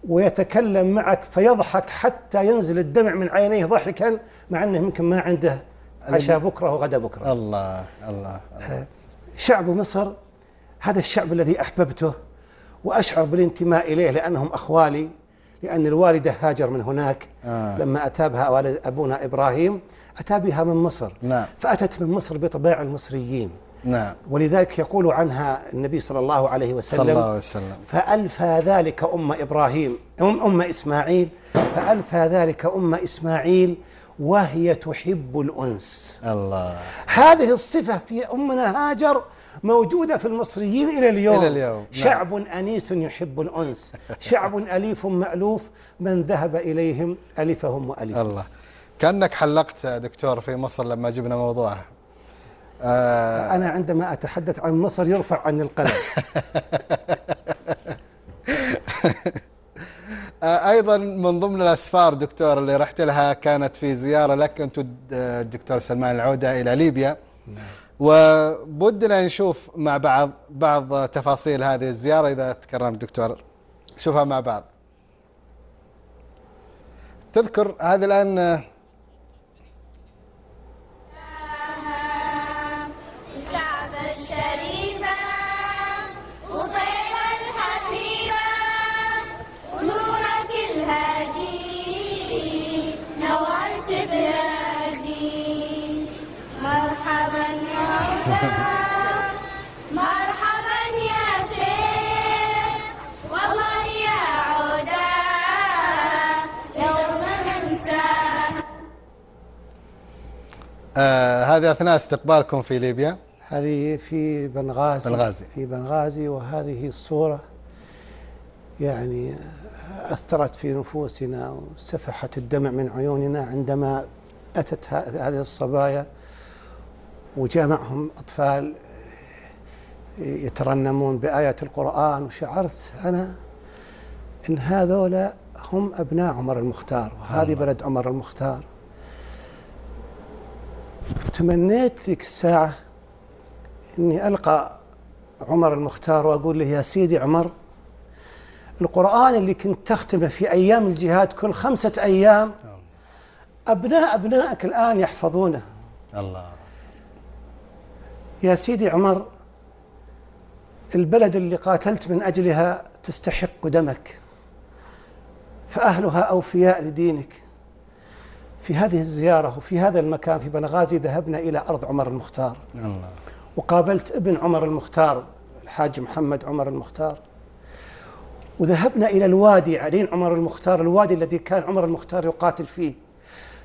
B: ويتكلم معك فيضحك حتى ينزل الدمع من عينيه ضحكا مع أنه يمكن ما عنده عشاء بكرة وغدا بكرة
A: الله الله الله.
B: شعب مصر هذا الشعب الذي أحببته وأشعر بالانتماء إليه لأنهم أخوالي لأن الوالدة هاجر من هناك
A: آه.
B: لما أتى بها والد أبونا إبراهيم أتى بها من مصر
A: نعم.
B: فأتت من مصر بطباع المصريين
A: نعم.
B: ولذلك يقول عنها النبي صلى الله عليه وسلم
A: صلى الله عليه وسلم.
B: فألفى ذلك أم إبراهيم أم, أم إسماعيل فألفى ذلك أم إسماعيل وهي تحب الأنس.
A: الله.
B: هذه الصفة في أمنا هاجر موجودة في المصريين إلى اليوم.
A: إلى اليوم، نعم.
B: شعب أنيس يحب الأنس. شعب أليف مألوف من ذهب إليهم ألفهم وألفهم
A: الله. كأنك حلقت دكتور في مصر لما جبنا موضوعه.
B: آه. أنا عندما أتحدث عن مصر يرفع عني القلم.
A: آه، أيضا من ضمن الأسفار دكتور اللي رحت لها كانت في زيارة لك أنت الدكتور سلمان العودة إلى ليبيا. وبدنا نشوف مع بعض بعض تفاصيل هذه الزيارة إذا تكرمت دكتور. شوفها مع بعض. تذكر هذا
E: الآن نورت بلادي. مرحبا يا عودة مرحبا يا شيخ. والله يا عودة يوم ننساه
A: آه هذه أثناء استقبالكم في ليبيا.
B: هذه في بنغازي.
A: بنغازي.
B: في بنغازي وهذه الصورة يعني أثرت في نفوسنا وسفحت الدمع من عيوننا عندما أتت هذه الصبايا وجاء معهم أطفال يترنمون بآية القرآن وشعرت أنا إن هذولا هم أبناء عمر المختار وهذه
A: الله.
B: بلد عمر المختار تمنيت ذيك الساعة إني ألقى عمر المختار وأقول له يا سيدي عمر القرآن اللي كنت تختمه في أيام الجهاد كل خمسة أيام أبناء أبنائك الآن يحفظونه.
A: الله.
B: يا سيدي عمر البلد اللي قاتلت من أجلها تستحق دمك فأهلها أوفياء لدينك. في هذه الزيارة وفي هذا المكان في بنغازي ذهبنا إلى أرض عمر المختار.
A: الله.
B: وقابلت ابن عمر المختار الحاج محمد عمر المختار. وذهبنا إلى الوادي عرين عمر المختار الوادي الذي كان عمر المختار يقاتل فيه.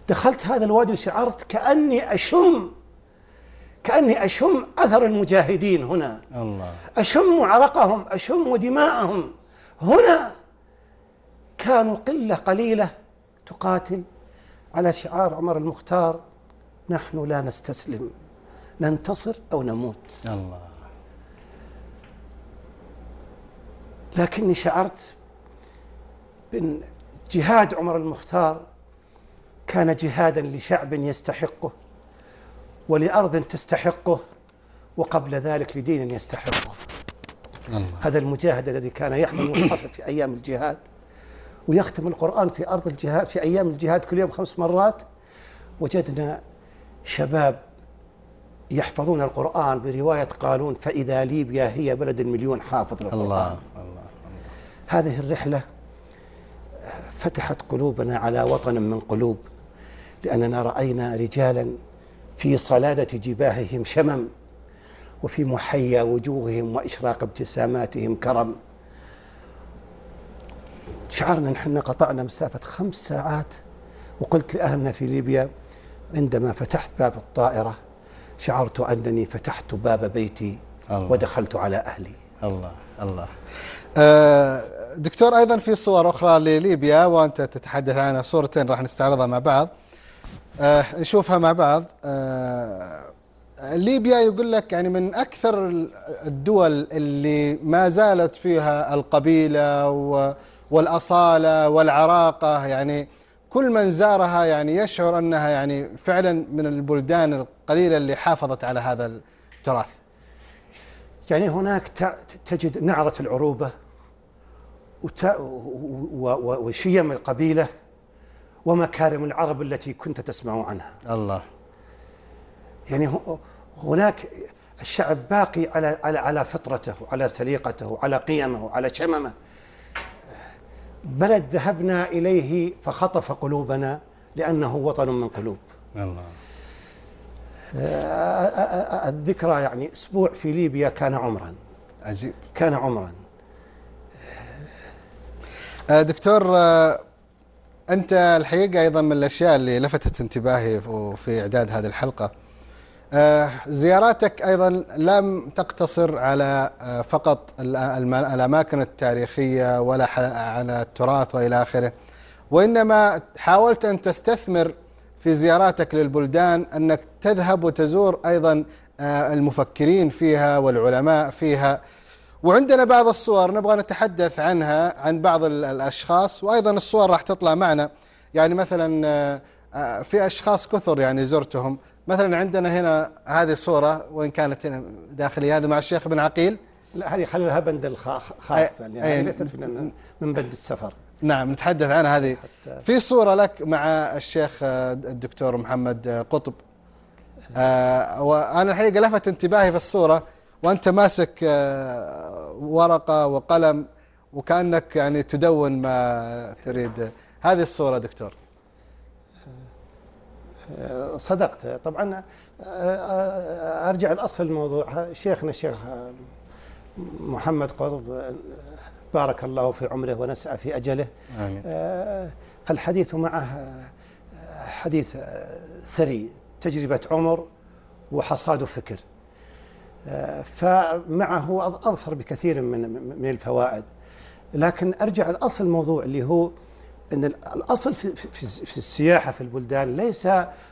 B: دخلت هذا الوادي وشعرت كأني أشم كأني أشم أثر المجاهدين هنا.
A: الله.
B: أشم عرقهم أشم دماءهم. هنا كانوا قلة قليلة تقاتل على شعار عمر المختار. نحن لا نستسلم. ننتصر أو نموت.
A: الله.
B: لكني شعرت بأن جهاد عمر المختار كان جهادا لشعب يستحقه ولأرض تستحقه وقبل ذلك لدين يستحقه.
A: الله.
B: هذا المجاهد الذي كان يحمل المصحف في أيام الجهاد ويختم القرآن في أرض الجهاد في أيام الجهاد كل يوم خمس مرات. وجدنا شباب يحفظون القرآن برواية قالون فإذا ليبيا هي بلد المليون حافظ للقرآن.
A: الله الله.
B: هذه الرحلة فتحت قلوبنا على وطن من قلوب لأننا رأينا رجالا في صلادة جباههم شمم وفي محيا وجوههم وإشراق ابتساماتهم كرم. شعرنا نحن قطعنا مسافة خمس ساعات وقلت لأهلنا في ليبيا عندما فتحت باب الطائرة شعرت أنني فتحت باب بيتي
A: الله.
B: ودخلت على أهلي.
A: الله الله. آه، دكتور أيضا في صور أخرى لليبيا وأنت تتحدث عنها. صورتين راح نستعرضها مع بعض. آه، نشوفها مع بعض. آه، ليبيا يقول لك يعني من أكثر الدول اللي ما زالت فيها القبيلة و- والأصالة والعراقة يعني كل من زارها يعني يشعر أنها يعني فعلا من البلدان القليلة اللي حافظت على هذا التراث.
B: يعني هناك تجد نعرة العروبة وشيم القبيلة ومكارم العرب التي كنت تسمع عنها.
A: الله.
B: يعني هناك الشعب باقي على على على فطرته على سليقته على قيمه على شممه. بلد ذهبنا إليه فخطف قلوبنا لأنه وطن من قلوب.
A: الله.
B: الذكرى يعني أسبوع في ليبيا كان عمرا.
A: عجيب.
B: كان عمرا.
A: آه، دكتور آه، أنت الحقيقة أيضا من الأشياء اللي لفتت انتباهي في إعداد هذه الحلقة. آه، زياراتك أيضا لم تقتصر على آه، فقط ال- الم- الأماكن التاريخية ولا على التراث وإلى آخره وإنما حاولت أن تستثمر في زياراتك للبلدان أنك تذهب وتزور أيضا آه، المفكرين فيها والعلماء فيها. وعندنا بعض الصور نبغى نتحدث عنها عن بعض ال- الأشخاص وأيضا الصور راح تطلع معنا. يعني مثلا آه، آه، في أشخاص كثر يعني زرتهم. مثلا عندنا هنا هذه الصورة وإن كانت هنا داخلية هذا مع الشيخ بن عقيل.
B: لا هذه خلي لها بند الخ- خاص
A: أي-
B: يعني
A: أي-
B: ليست من من بند السفر.
A: نعم نتحدث عنها هذه. في صورة لك مع الشيخ آه، الدكتور محمد قطب. آه، وأنا الحقيقة لفت انتباهي في الصورة. وأنت ماسك آه، ورقة وقلم وكأنك يعني تدون ما تريد. هذه الصورة دكتور.
B: آه، صدقت. طبعا آه، أرجع لاصل الموضوع. شيخنا الشيخ محمد قطب بارك الله في عمره ونسعى في أجله.
A: آمين.
B: الحديث معه حديث ثري تجربة عمر وحصاد فكر. فمعه أظ- أظفر بكثير من من الفوائد. لكن أرجع لأصل الموضوع اللي هو أن ال- الأصل في, في, في السياحة في البلدان ليس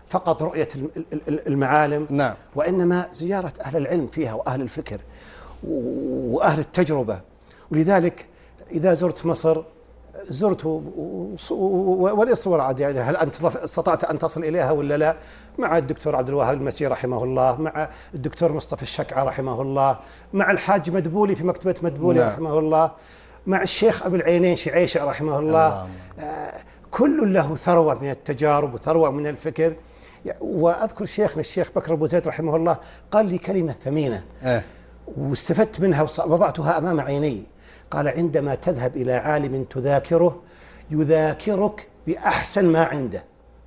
B: فقط رؤية الم- ال- ال- المعالم
A: نعم.
B: وإنما زيارة أهل العلم فيها وأهل الفكر وأهل التجربة. ولذلك إذا زرت مصر زرت ولي صور عاد يعني هل أنت استطعت أن تصل إليها ولا لا؟ مع الدكتور عبد الوهاب المسي رحمه الله مع الدكتور مصطفى الشكعة رحمه الله مع الحاج مدبولي في مكتبة مدبولي
A: نعم.
B: رحمه الله مع الشيخ أبو العينين شعيشة رحمه الله. آه، كل له ثروة من التجارب وثروة من الفكر. وأذكر شيخنا الشيخ بكر أبو زيد رحمه الله قال لي كلمة ثمينة.
A: إيه.
B: واستفدت منها وص- وضعتها أمام عيني. قال عندما تذهب إلى عالم تذاكره يذاكرك بأحسن ما عنده.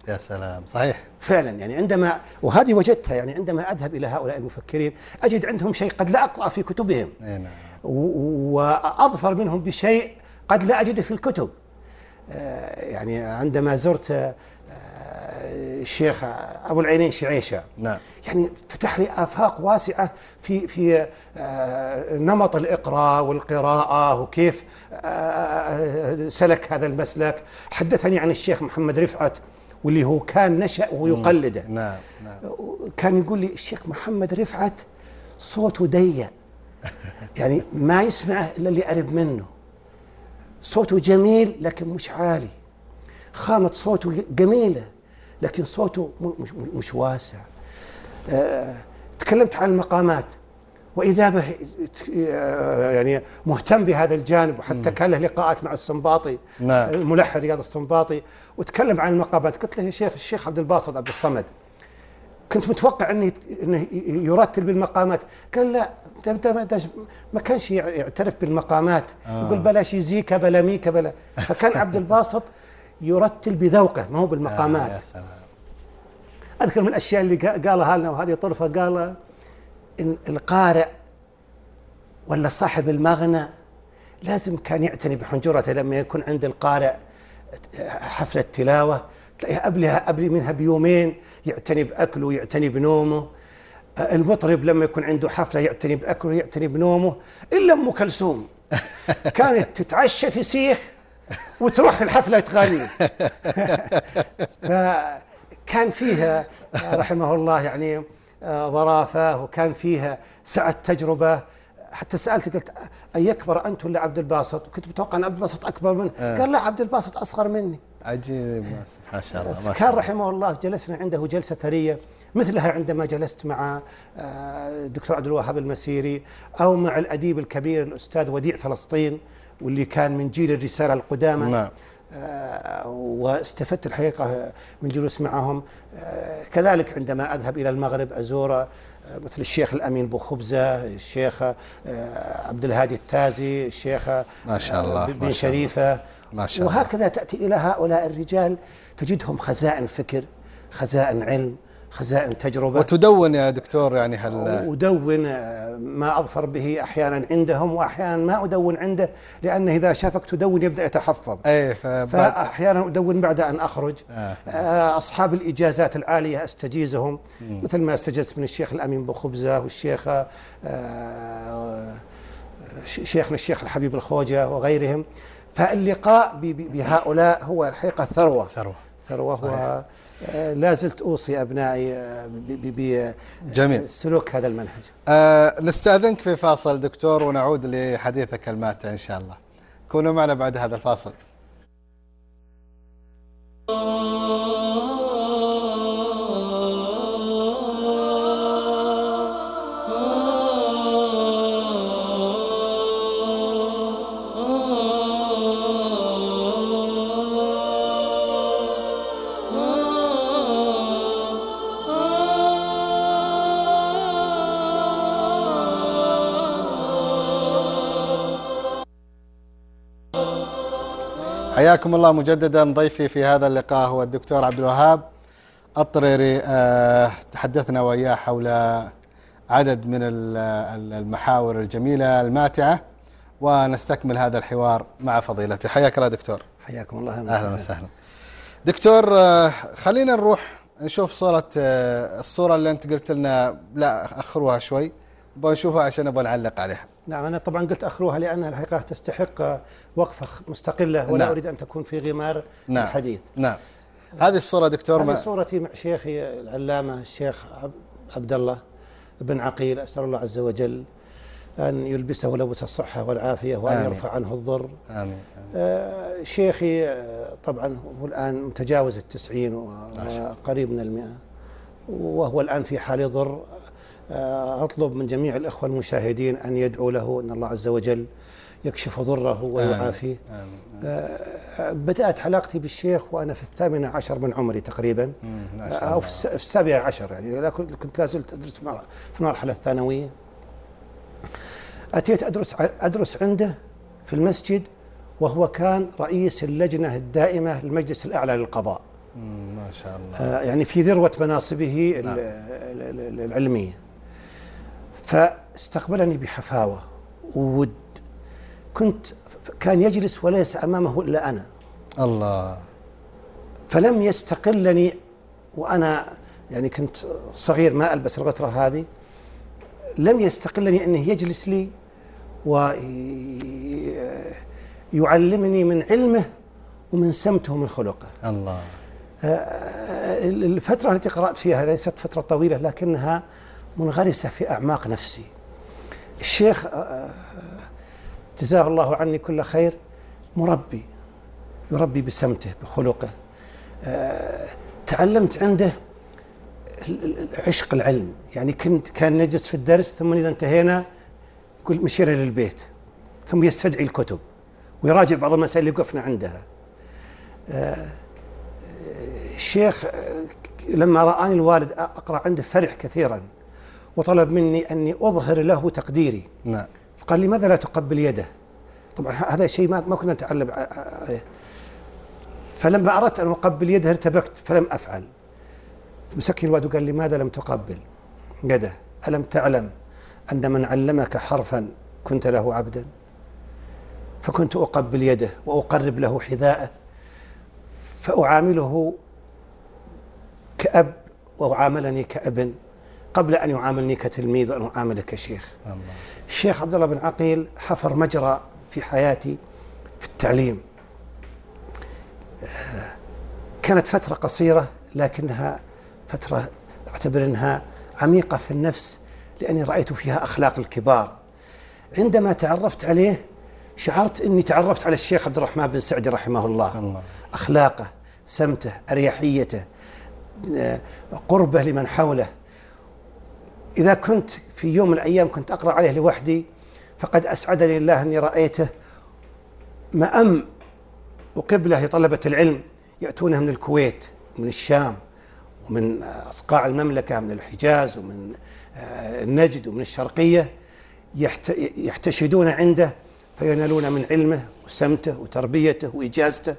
A: يا سلام صحيح.
B: فعلا يعني عندما وهذه وجدتها يعني عندما أذهب إلى هؤلاء المفكرين أجد عندهم شيء قد لا أقرأ في كتبهم.
A: نعم.
B: وأظفر منهم بشيء قد لا أجده في الكتب. آه، يعني عندما زرت آه، الشيخ أبو العينين شعيشة.
A: نعم.
B: يعني فتح لي آفاق واسعة في في آه، نمط الإقراء والقراءة وكيف سلك هذا المسلك. حدثني عن الشيخ محمد رفعت. واللي هو كان نشأ ويقلده.
A: نعم نعم.
B: كان يقول لي الشيخ محمد رفعت صوته ضيق. يعني ما يسمعه إلا اللي قرب منه. صوته جميل لكن مش عالي. خامة صوته جميلة لكن صوته مش, مش واسع. آه، تكلمت عن المقامات. وإذا به آه، يعني مهتم بهذا الجانب وحتى كان له لقاءات مع السنباطي
A: نعم.
B: الملحن رياض السنباطي وتكلم عن المقامات قلت له يا شيخ الشيخ عبد الباسط عبد الصمد كنت متوقع أنه أنه يرتل بالمقامات قال لا ما, كانش يع- يعترف بالمقامات.
A: آه.
B: يقول بلا شيزيكا بلا ميكا بلا. فكان عبد الباسط يرتل بذوقه ما هو
A: آه،
B: بالمقامات.
A: يا سلام.
B: أذكر من الأشياء اللي قا- قالها لنا وهذه طرفة قال القارئ ولا صاحب المغنى لازم كان يعتني بحنجرته لما يكون عند القارئ حفلة تلاوه تلاقيها قبلها قبل منها بيومين يعتني بأكله ويعتني بنومه. المطرب لما يكون عنده حفلة يعتني بأكله ويعتني بنومه إلا أم كلثوم. كانت تتعشى في سيخ وتروح في الحفلة تغني. فكان فيها رحمه الله يعني آه، ظرافة وكان فيها سعة تجربة. حتى سألت قلت أي يكبر انت ولا عبد الباسط؟ كنت متوقع أن عبد الباسط أكبر منه
A: آه.
B: قال لا عبد الباسط أصغر مني.
A: عجيب ما شاء الله ما شاء
B: كان رحمه الله جلسنا عنده جلسة ثرية مثلها عندما جلست مع آه، الدكتور عبد الوهاب المسيري أو مع الأديب الكبير الأستاذ وديع فلسطين واللي كان من جيل الرسالة القدامى.
A: نعم.
B: آه، واستفدت الحقيقة من جلوس معهم آه، كذلك عندما أذهب إلى المغرب أزور آه، مثل الشيخ الأمين بو خبزة الشيخ آه، عبد الهادي التازي الشيخ آه،
A: ما شاء الله،
B: بن
A: ما شاء.
B: شريفة
A: ما شاء الله.
B: وهكذا تأتي إلى هؤلاء الرجال تجدهم خزائن فكر خزائن علم خزائن تجربة.
A: وتدون يا دكتور يعني هل
B: أدون آه، ما أظفر به أحيانا عندهم وأحيانا ما أدون عنده لأنه إذا شافك تدون يبدأ يتحفظ.
A: اي فبعد
B: فأحيانا أدون بعد أن أخرج.
A: آه.
B: آه، أصحاب الإجازات العالية أستجيزهم مثل ما استجزت من الشيخ الأمين بخبزة والشيخ آه، شيخنا الشيخ الحبيب الخوجة وغيرهم. فاللقاء بهؤلاء هو الحقيقة ثروة.
A: ثروة.
B: ثروة
A: صحيح.
B: آه، لا زلت أوصي أبنائي آه،. بسلوك هذا المنهج.
A: آه نستأذنك في فاصل دكتور ونعود لحديثك الماتع إن شاء الله. كونوا معنا بعد هذا الفاصل. حياكم الله مجددا ضيفي في هذا اللقاء هو الدكتور عبد الوهاب الطريري. آه، تحدثنا وإياه حول عدد من ال- ال- المحاور الجميلة الماتعة ونستكمل هذا الحوار مع فضيلته. حياك الله دكتور.
B: حياكم الله.
A: أهلا وسهلا. دكتور آه، خلينا نروح نشوف صورة آه، الصورة اللي أنت قلت لنا لا أخروها شوي بنشوفها عشان نبغى نعلق عليها.
B: نعم أنا طبعا قلت أخروها لأنها الحقيقة تستحق وقفة مستقلة ولا
A: نعم.
B: أريد أن تكون في غمار
A: نعم
B: الحديث
A: نعم هذه الصورة دكتور
B: هذه
A: ما
B: صورتي مع شيخي العلامة الشيخ عب- عبد الله بن عقيل أسأل الله عز وجل أن يلبسه لبس الصحة والعافية وأن
A: آمين.
B: يرفع عنه الضر
A: آمين آمين.
B: آه، شيخي آه، طبعا هو الآن متجاوز التسعين وقريب من المئة وهو الآن في حال ضر أطلب من جميع الإخوة المشاهدين أن يدعوا له أن الله عز وجل يكشف ضره ويعافيه آه، بدأت علاقتي بالشيخ وأنا في الثامنة عشر من عمري تقريبا.
A: شاء
B: أو في الس- في السابعة عشر يعني كنت لا زلت أدرس في المر- في المرحلة الثانوية. أتيت أدرس أدرس عنده في المسجد وهو كان رئيس اللجنة الدائمة للمجلس الأعلى للقضاء.
A: ما شاء الله.
B: آه، يعني في ذروة مناصبه
A: نعم.
B: ال- ال- العلمية. فاستقبلني بحفاوة وود. كنت كان يجلس وليس أمامه إلا أنا.
A: الله.
B: فلم يستقلني وأنا يعني كنت صغير ما ألبس الغترة هذه. لم يستقلني أنه يجلس لي ويعلمني من علمه ومن سمته ومن خلقه.
A: الله.
B: آه، الفترة التي قرأت فيها ليست فترة طويلة لكنها منغرسة في أعماق نفسي. الشيخ آه، جزاه الله عني كل خير مربي يربي بسمته بخلقه. آه، تعلمت عنده عشق العلم. يعني كنت كان نجلس في الدرس ثم إذا انتهينا يقول مشينا للبيت. ثم يستدعي الكتب ويراجع بعض المسائل اللي وقفنا عندها. الشيخ آه، لما رآني الوالد أقرأ عنده فرح كثيرا. وطلب مني أني أظهر له تقديري.
A: نعم.
B: قال لي ماذا لا تقبل يده؟ طبعا هذا شيء ما, ما كنا نتعلم عليه فلما أردت أن أقبل يده ارتبكت فلم أفعل. مسكني الوالد وقال لي ماذا لم تقبل؟ يده. ألم تعلم أن من علمك حرفا كنت له عبدا؟ فكنت أقبل يده وأقرب له حذاءه فأعامله كأب وعاملني كأب. قبل أن يعاملني كتلميذ وأن أعامله كشيخ.
A: الله.
B: الشيخ عبد الله بن عقيل حفر مجرى في حياتي في التعليم. آه، كانت فترة قصيرة لكنها فترة أعتبر أنها عميقة في النفس لأني رأيت فيها أخلاق الكبار. عندما تعرفت عليه شعرت أني تعرفت على الشيخ عبد الرحمن بن سعدي رحمه الله.
A: الله.
B: أخلاقه سمته أريحيته آه، قربه لمن حوله. إذا كنت في يوم من الأيام كنت أقرأ عليه لوحدي فقد أسعدني الله أني رأيته مأم وقبلة لطلبة العلم يأتونه من الكويت ومن الشام ومن أصقاع المملكة من الحجاز ومن آه، النجد ومن الشرقية يحت- يحتشدون عنده فينالون من علمه وسمته وتربيته وإجازته.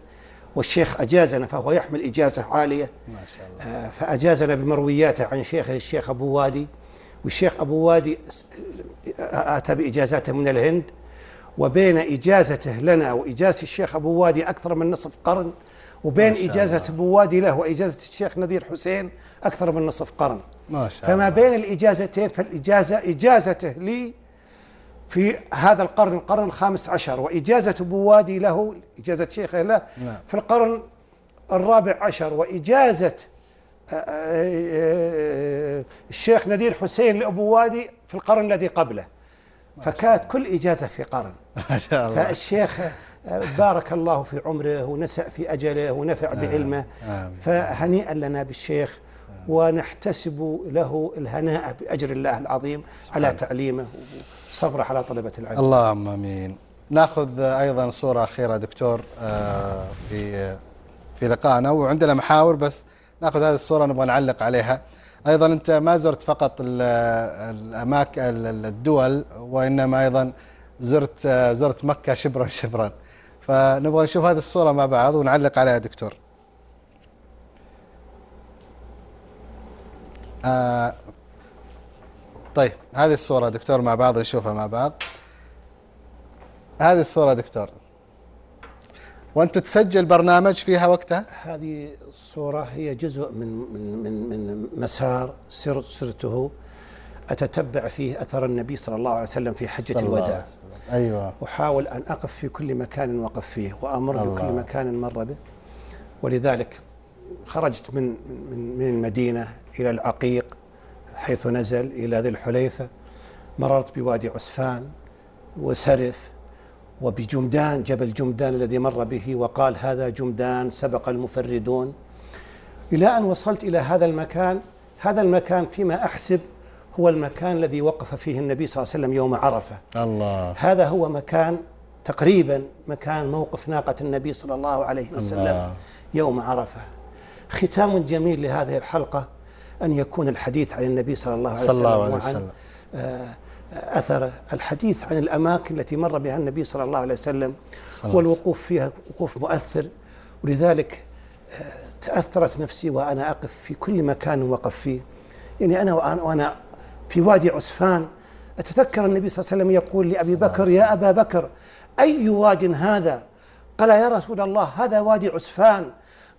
B: والشيخ أجازنا فهو يحمل إجازة عالية
A: ما شاء الله.
B: آه، فأجازنا بمروياته عن شيخه الشيخ أبو وادي. والشيخ أبو وادي أتى بإجازاته من الهند وبين إجازته لنا وإجازة الشيخ أبو وادي أكثر من نصف قرن وبين إجازة. أبو وادي له وإجازة الشيخ نذير حسين أكثر من نصف قرن
A: ما شاء
B: فما
A: الله
B: بين الإجازتين فالإجازة إجازته لي في هذا القرن القرن الخامس عشر وإجازة أبو وادي له إجازة شيخه له
A: نعم.
B: في القرن الرابع عشر وإجازة الشيخ نذير حسين لأبو وادي في القرن الذي قبله. فكانت كل إجازة في قرن.
A: ما شاء الله.
B: فالشيخ آه، بارك الله في عمره ونسأ في أجله ونفع بعلمه.
A: آمين.
B: فهنيئا لنا بالشيخ ونحتسب له الهناء بأجر الله العظيم على تعليمه وصبره على طلبة العلم.
A: اللهم آمين. نأخذ أيضا صورة أخيرة دكتور آه، في في لقائنا. وعندنا محاور بس ناخذ هذه الصورة نبغى نعلق عليها. أيضا أنت ما زرت فقط الاماكن الدول وإنما أيضا زرت زرت مكة شبرا شبرا. فنبغى نشوف هذه الصورة مع بعض ونعلق عليها دكتور. آه طيب هذه الصورة دكتور مع بعض نشوفها مع بعض. هذه الصورة دكتور. وأنت تسجل برنامج فيها وقتها؟
B: هذه الصورة هي جزء من من من من مسار سر سرته أتتبع فيه أثر النبي صلى الله عليه وسلم في حجة الوداع.
A: أيوه.
B: أحاول أن أقف في كل مكان وقف فيه وأمر
A: الله.
B: بكل مكان مر به. ولذلك خرجت من من من المدينة إلى العقيق حيث نزل إلى ذي الحليفة. مررت بوادي عسفان وسرف وبجمدان جبل جمدان الذي مر به وقال هذا جمدان سبق المفردون إلى أن وصلت إلى هذا المكان هذا المكان فيما أحسب هو المكان الذي وقف فيه النبي صلى الله عليه وسلم يوم عرفة
A: الله
B: هذا هو مكان تقريبا مكان موقف ناقة النبي صلى الله عليه وسلم
A: الله.
B: يوم عرفة ختام جميل لهذه الحلقة أن يكون الحديث عن النبي صلى الله عليه
A: صلى
B: وسلم
A: الله عليه
B: وعن
A: وسلم.
B: آه، أثره الحديث عن الأماكن التي مر بها النبي صلى الله عليه وسلم والوقوف فيها وقوف مؤثر. ولذلك آه، تأثرت نفسي وأنا أقف في كل مكان وقف فيه. يعني أنا وأنا في وادي عسفان أتذكر النبي صلى الله عليه وسلم يقول لأبي بكر يا أبا بكر أي واد هذا؟ قال يا رسول الله هذا وادي عسفان.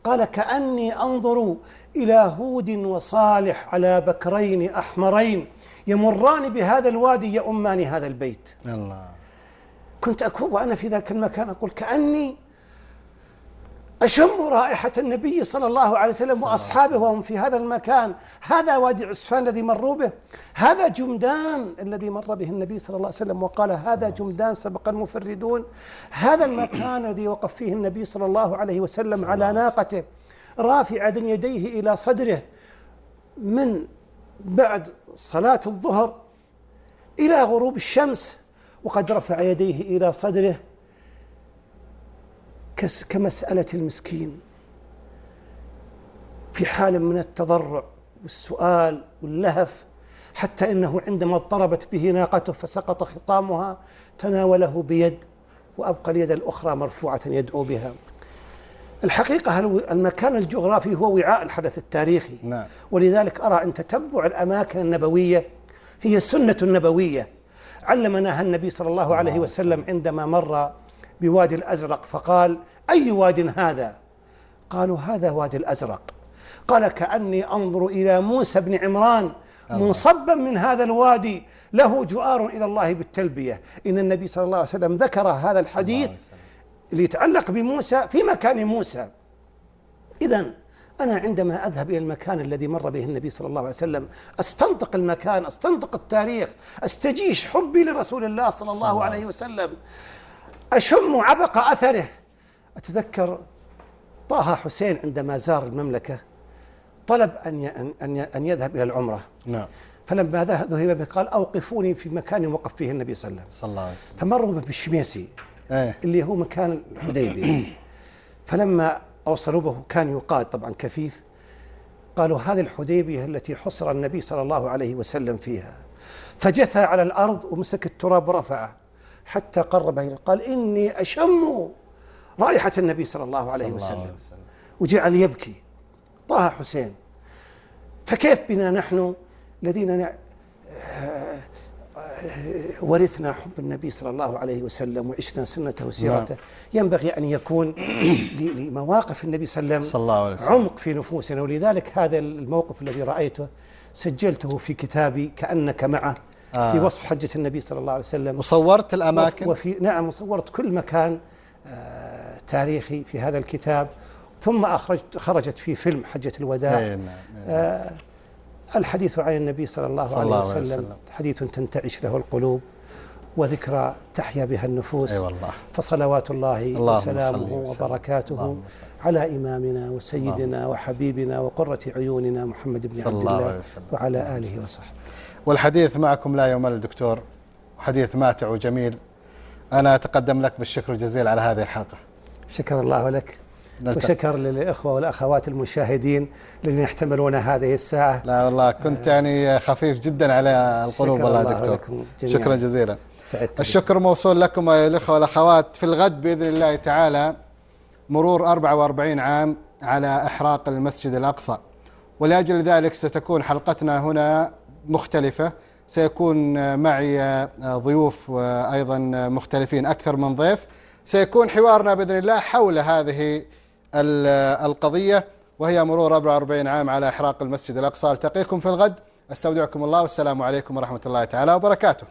B: قال كأني أنظر إلى هود وصالح على بكرين أحمرين. يمران بهذا الوادي يؤمان هذا البيت.
A: الله
B: كنت أكون وأنا في ذاك المكان أقول كأني أشم رائحة النبي صلى الله عليه وسلم وأصحابه وهم في هذا المكان. هذا وادي عسفان الذي مروا به. هذا جمدان الذي مر به النبي صلى الله عليه وسلم وقال هذا جمدان سبق المفردون. هذا المكان الذي وقف فيه النبي صلى الله عليه وسلم على ناقته. رافعا يديه إلى صدره من بعد صلاة الظهر إلى غروب الشمس وقد رفع يديه إلى صدره كمسألة المسكين. في حال من التضرع والسؤال واللهف حتى إنه عندما اضطربت به ناقته فسقط خطامها تناوله بيد وأبقى اليد الأخرى مرفوعة يدعو بها. الحقيقة المكان الجغرافي هو وعاء الحدث التاريخي.
A: نعم.
B: ولذلك أرى أن تتبع الأماكن النبوية هي السنة النبوية. علمناها النبي صلى الله عليه وسلم عندما مر بوادي الأزرق فقال أي واد هذا؟ قالوا هذا وادي الأزرق. قال كأني أنظر إلى موسى بن عمران منصبا من هذا الوادي له جؤار إلى الله بالتلبية. إن النبي صلى الله عليه وسلم ذكر هذا الحديث اللي يتعلق بموسى في مكان موسى. إذا أنا عندما أذهب إلى المكان الذي مر به النبي صلى الله عليه وسلم أستنطق المكان أستنطق التاريخ أستجيش حبي لرسول الله صلى الله عليه وسلم. أشم عبق أثره. أتذكر طه حسين عندما زار المملكة طلب أن أن- أن يذهب إلى العمرة.
A: نعم.
B: فلما ذهب قال أوقفوني في مكان وقف فيه النبي صلى الله عليه وسلم.
A: صلى الله عليه وسلم.
B: فمروا بالشميسي
A: إيه.
B: اللي هو مكان الحديبية فلما أوصلوا به كان يقاد طبعا كفيف قالوا هذه الحديبية التي حصر النبي صلى الله عليه وسلم فيها. فجثى على الأرض ومسك التراب ورفعه حتى قرب قال إني أشم رائحة النبي صلى الله عليه
A: صلى الله
B: وسلم.
A: عليه وسلم.
B: وجعل يبكي. طه حسين. فكيف بنا نحن الذين آه، ورثنا حب النبي صلى الله عليه وسلم وعشنا سنته وسيرته ينبغي أن يكون لمواقف النبي صلى الله عليه وسلم. عمق في نفوسنا ولذلك هذا الموقف الذي رأيته سجلته في كتابي كأنك معه
A: آه.
B: في وصف حجة النبي صلى الله عليه وسلم
A: وصورت الأماكن
B: وفي نعم وصورت كل مكان آه، تاريخي في هذا الكتاب ثم أخرجت خرجت في فيلم حجة الوداع
A: إيه، نعم، إيه، نعم.
B: آه، الحديث عن النبي صلى الله,
A: صلى
B: عليه,
A: الله عليه
B: وسلم
A: وسلم.
B: حديث تنتعش له القلوب وذكرى تحيا بها النفوس
A: أي والله
B: فصلوات الله وسلامه. وبركاته
A: اللهم.
B: على إمامنا وسيدنا وحبيبنا وقرة عيوننا محمد بن عبد
A: الله.
B: وعلى آله. وصحبه
A: والحديث معكم لا يمل دكتور حديث ماتع وجميل أنا أتقدم لك بالشكر الجزيل على هذه الحلقة
B: شكر الله لك. وشكر للإخوة والأخوات المشاهدين الذين يحتملون هذه الساعة.
A: لا والله كنت يعني خفيف جدا على القلوب والله
B: الله
A: دكتور. شكرا جزيلا.
B: سعدت.
A: الشكر موصول لكم أيها الأخوة والأخوات في الغد بإذن الله تعالى مرور 44 عام على إحراق المسجد الأقصى. ولأجل ذلك ستكون حلقتنا هنا مختلفة. سيكون معي ضيوف أيضا مختلفين أكثر من ضيف. سيكون حوارنا بإذن الله حول هذه القضية وهي مرور 44 عام على إحراق المسجد الأقصى. ألتقيكم في الغد. أستودعكم الله والسلام عليكم ورحمة الله تعالى وبركاته.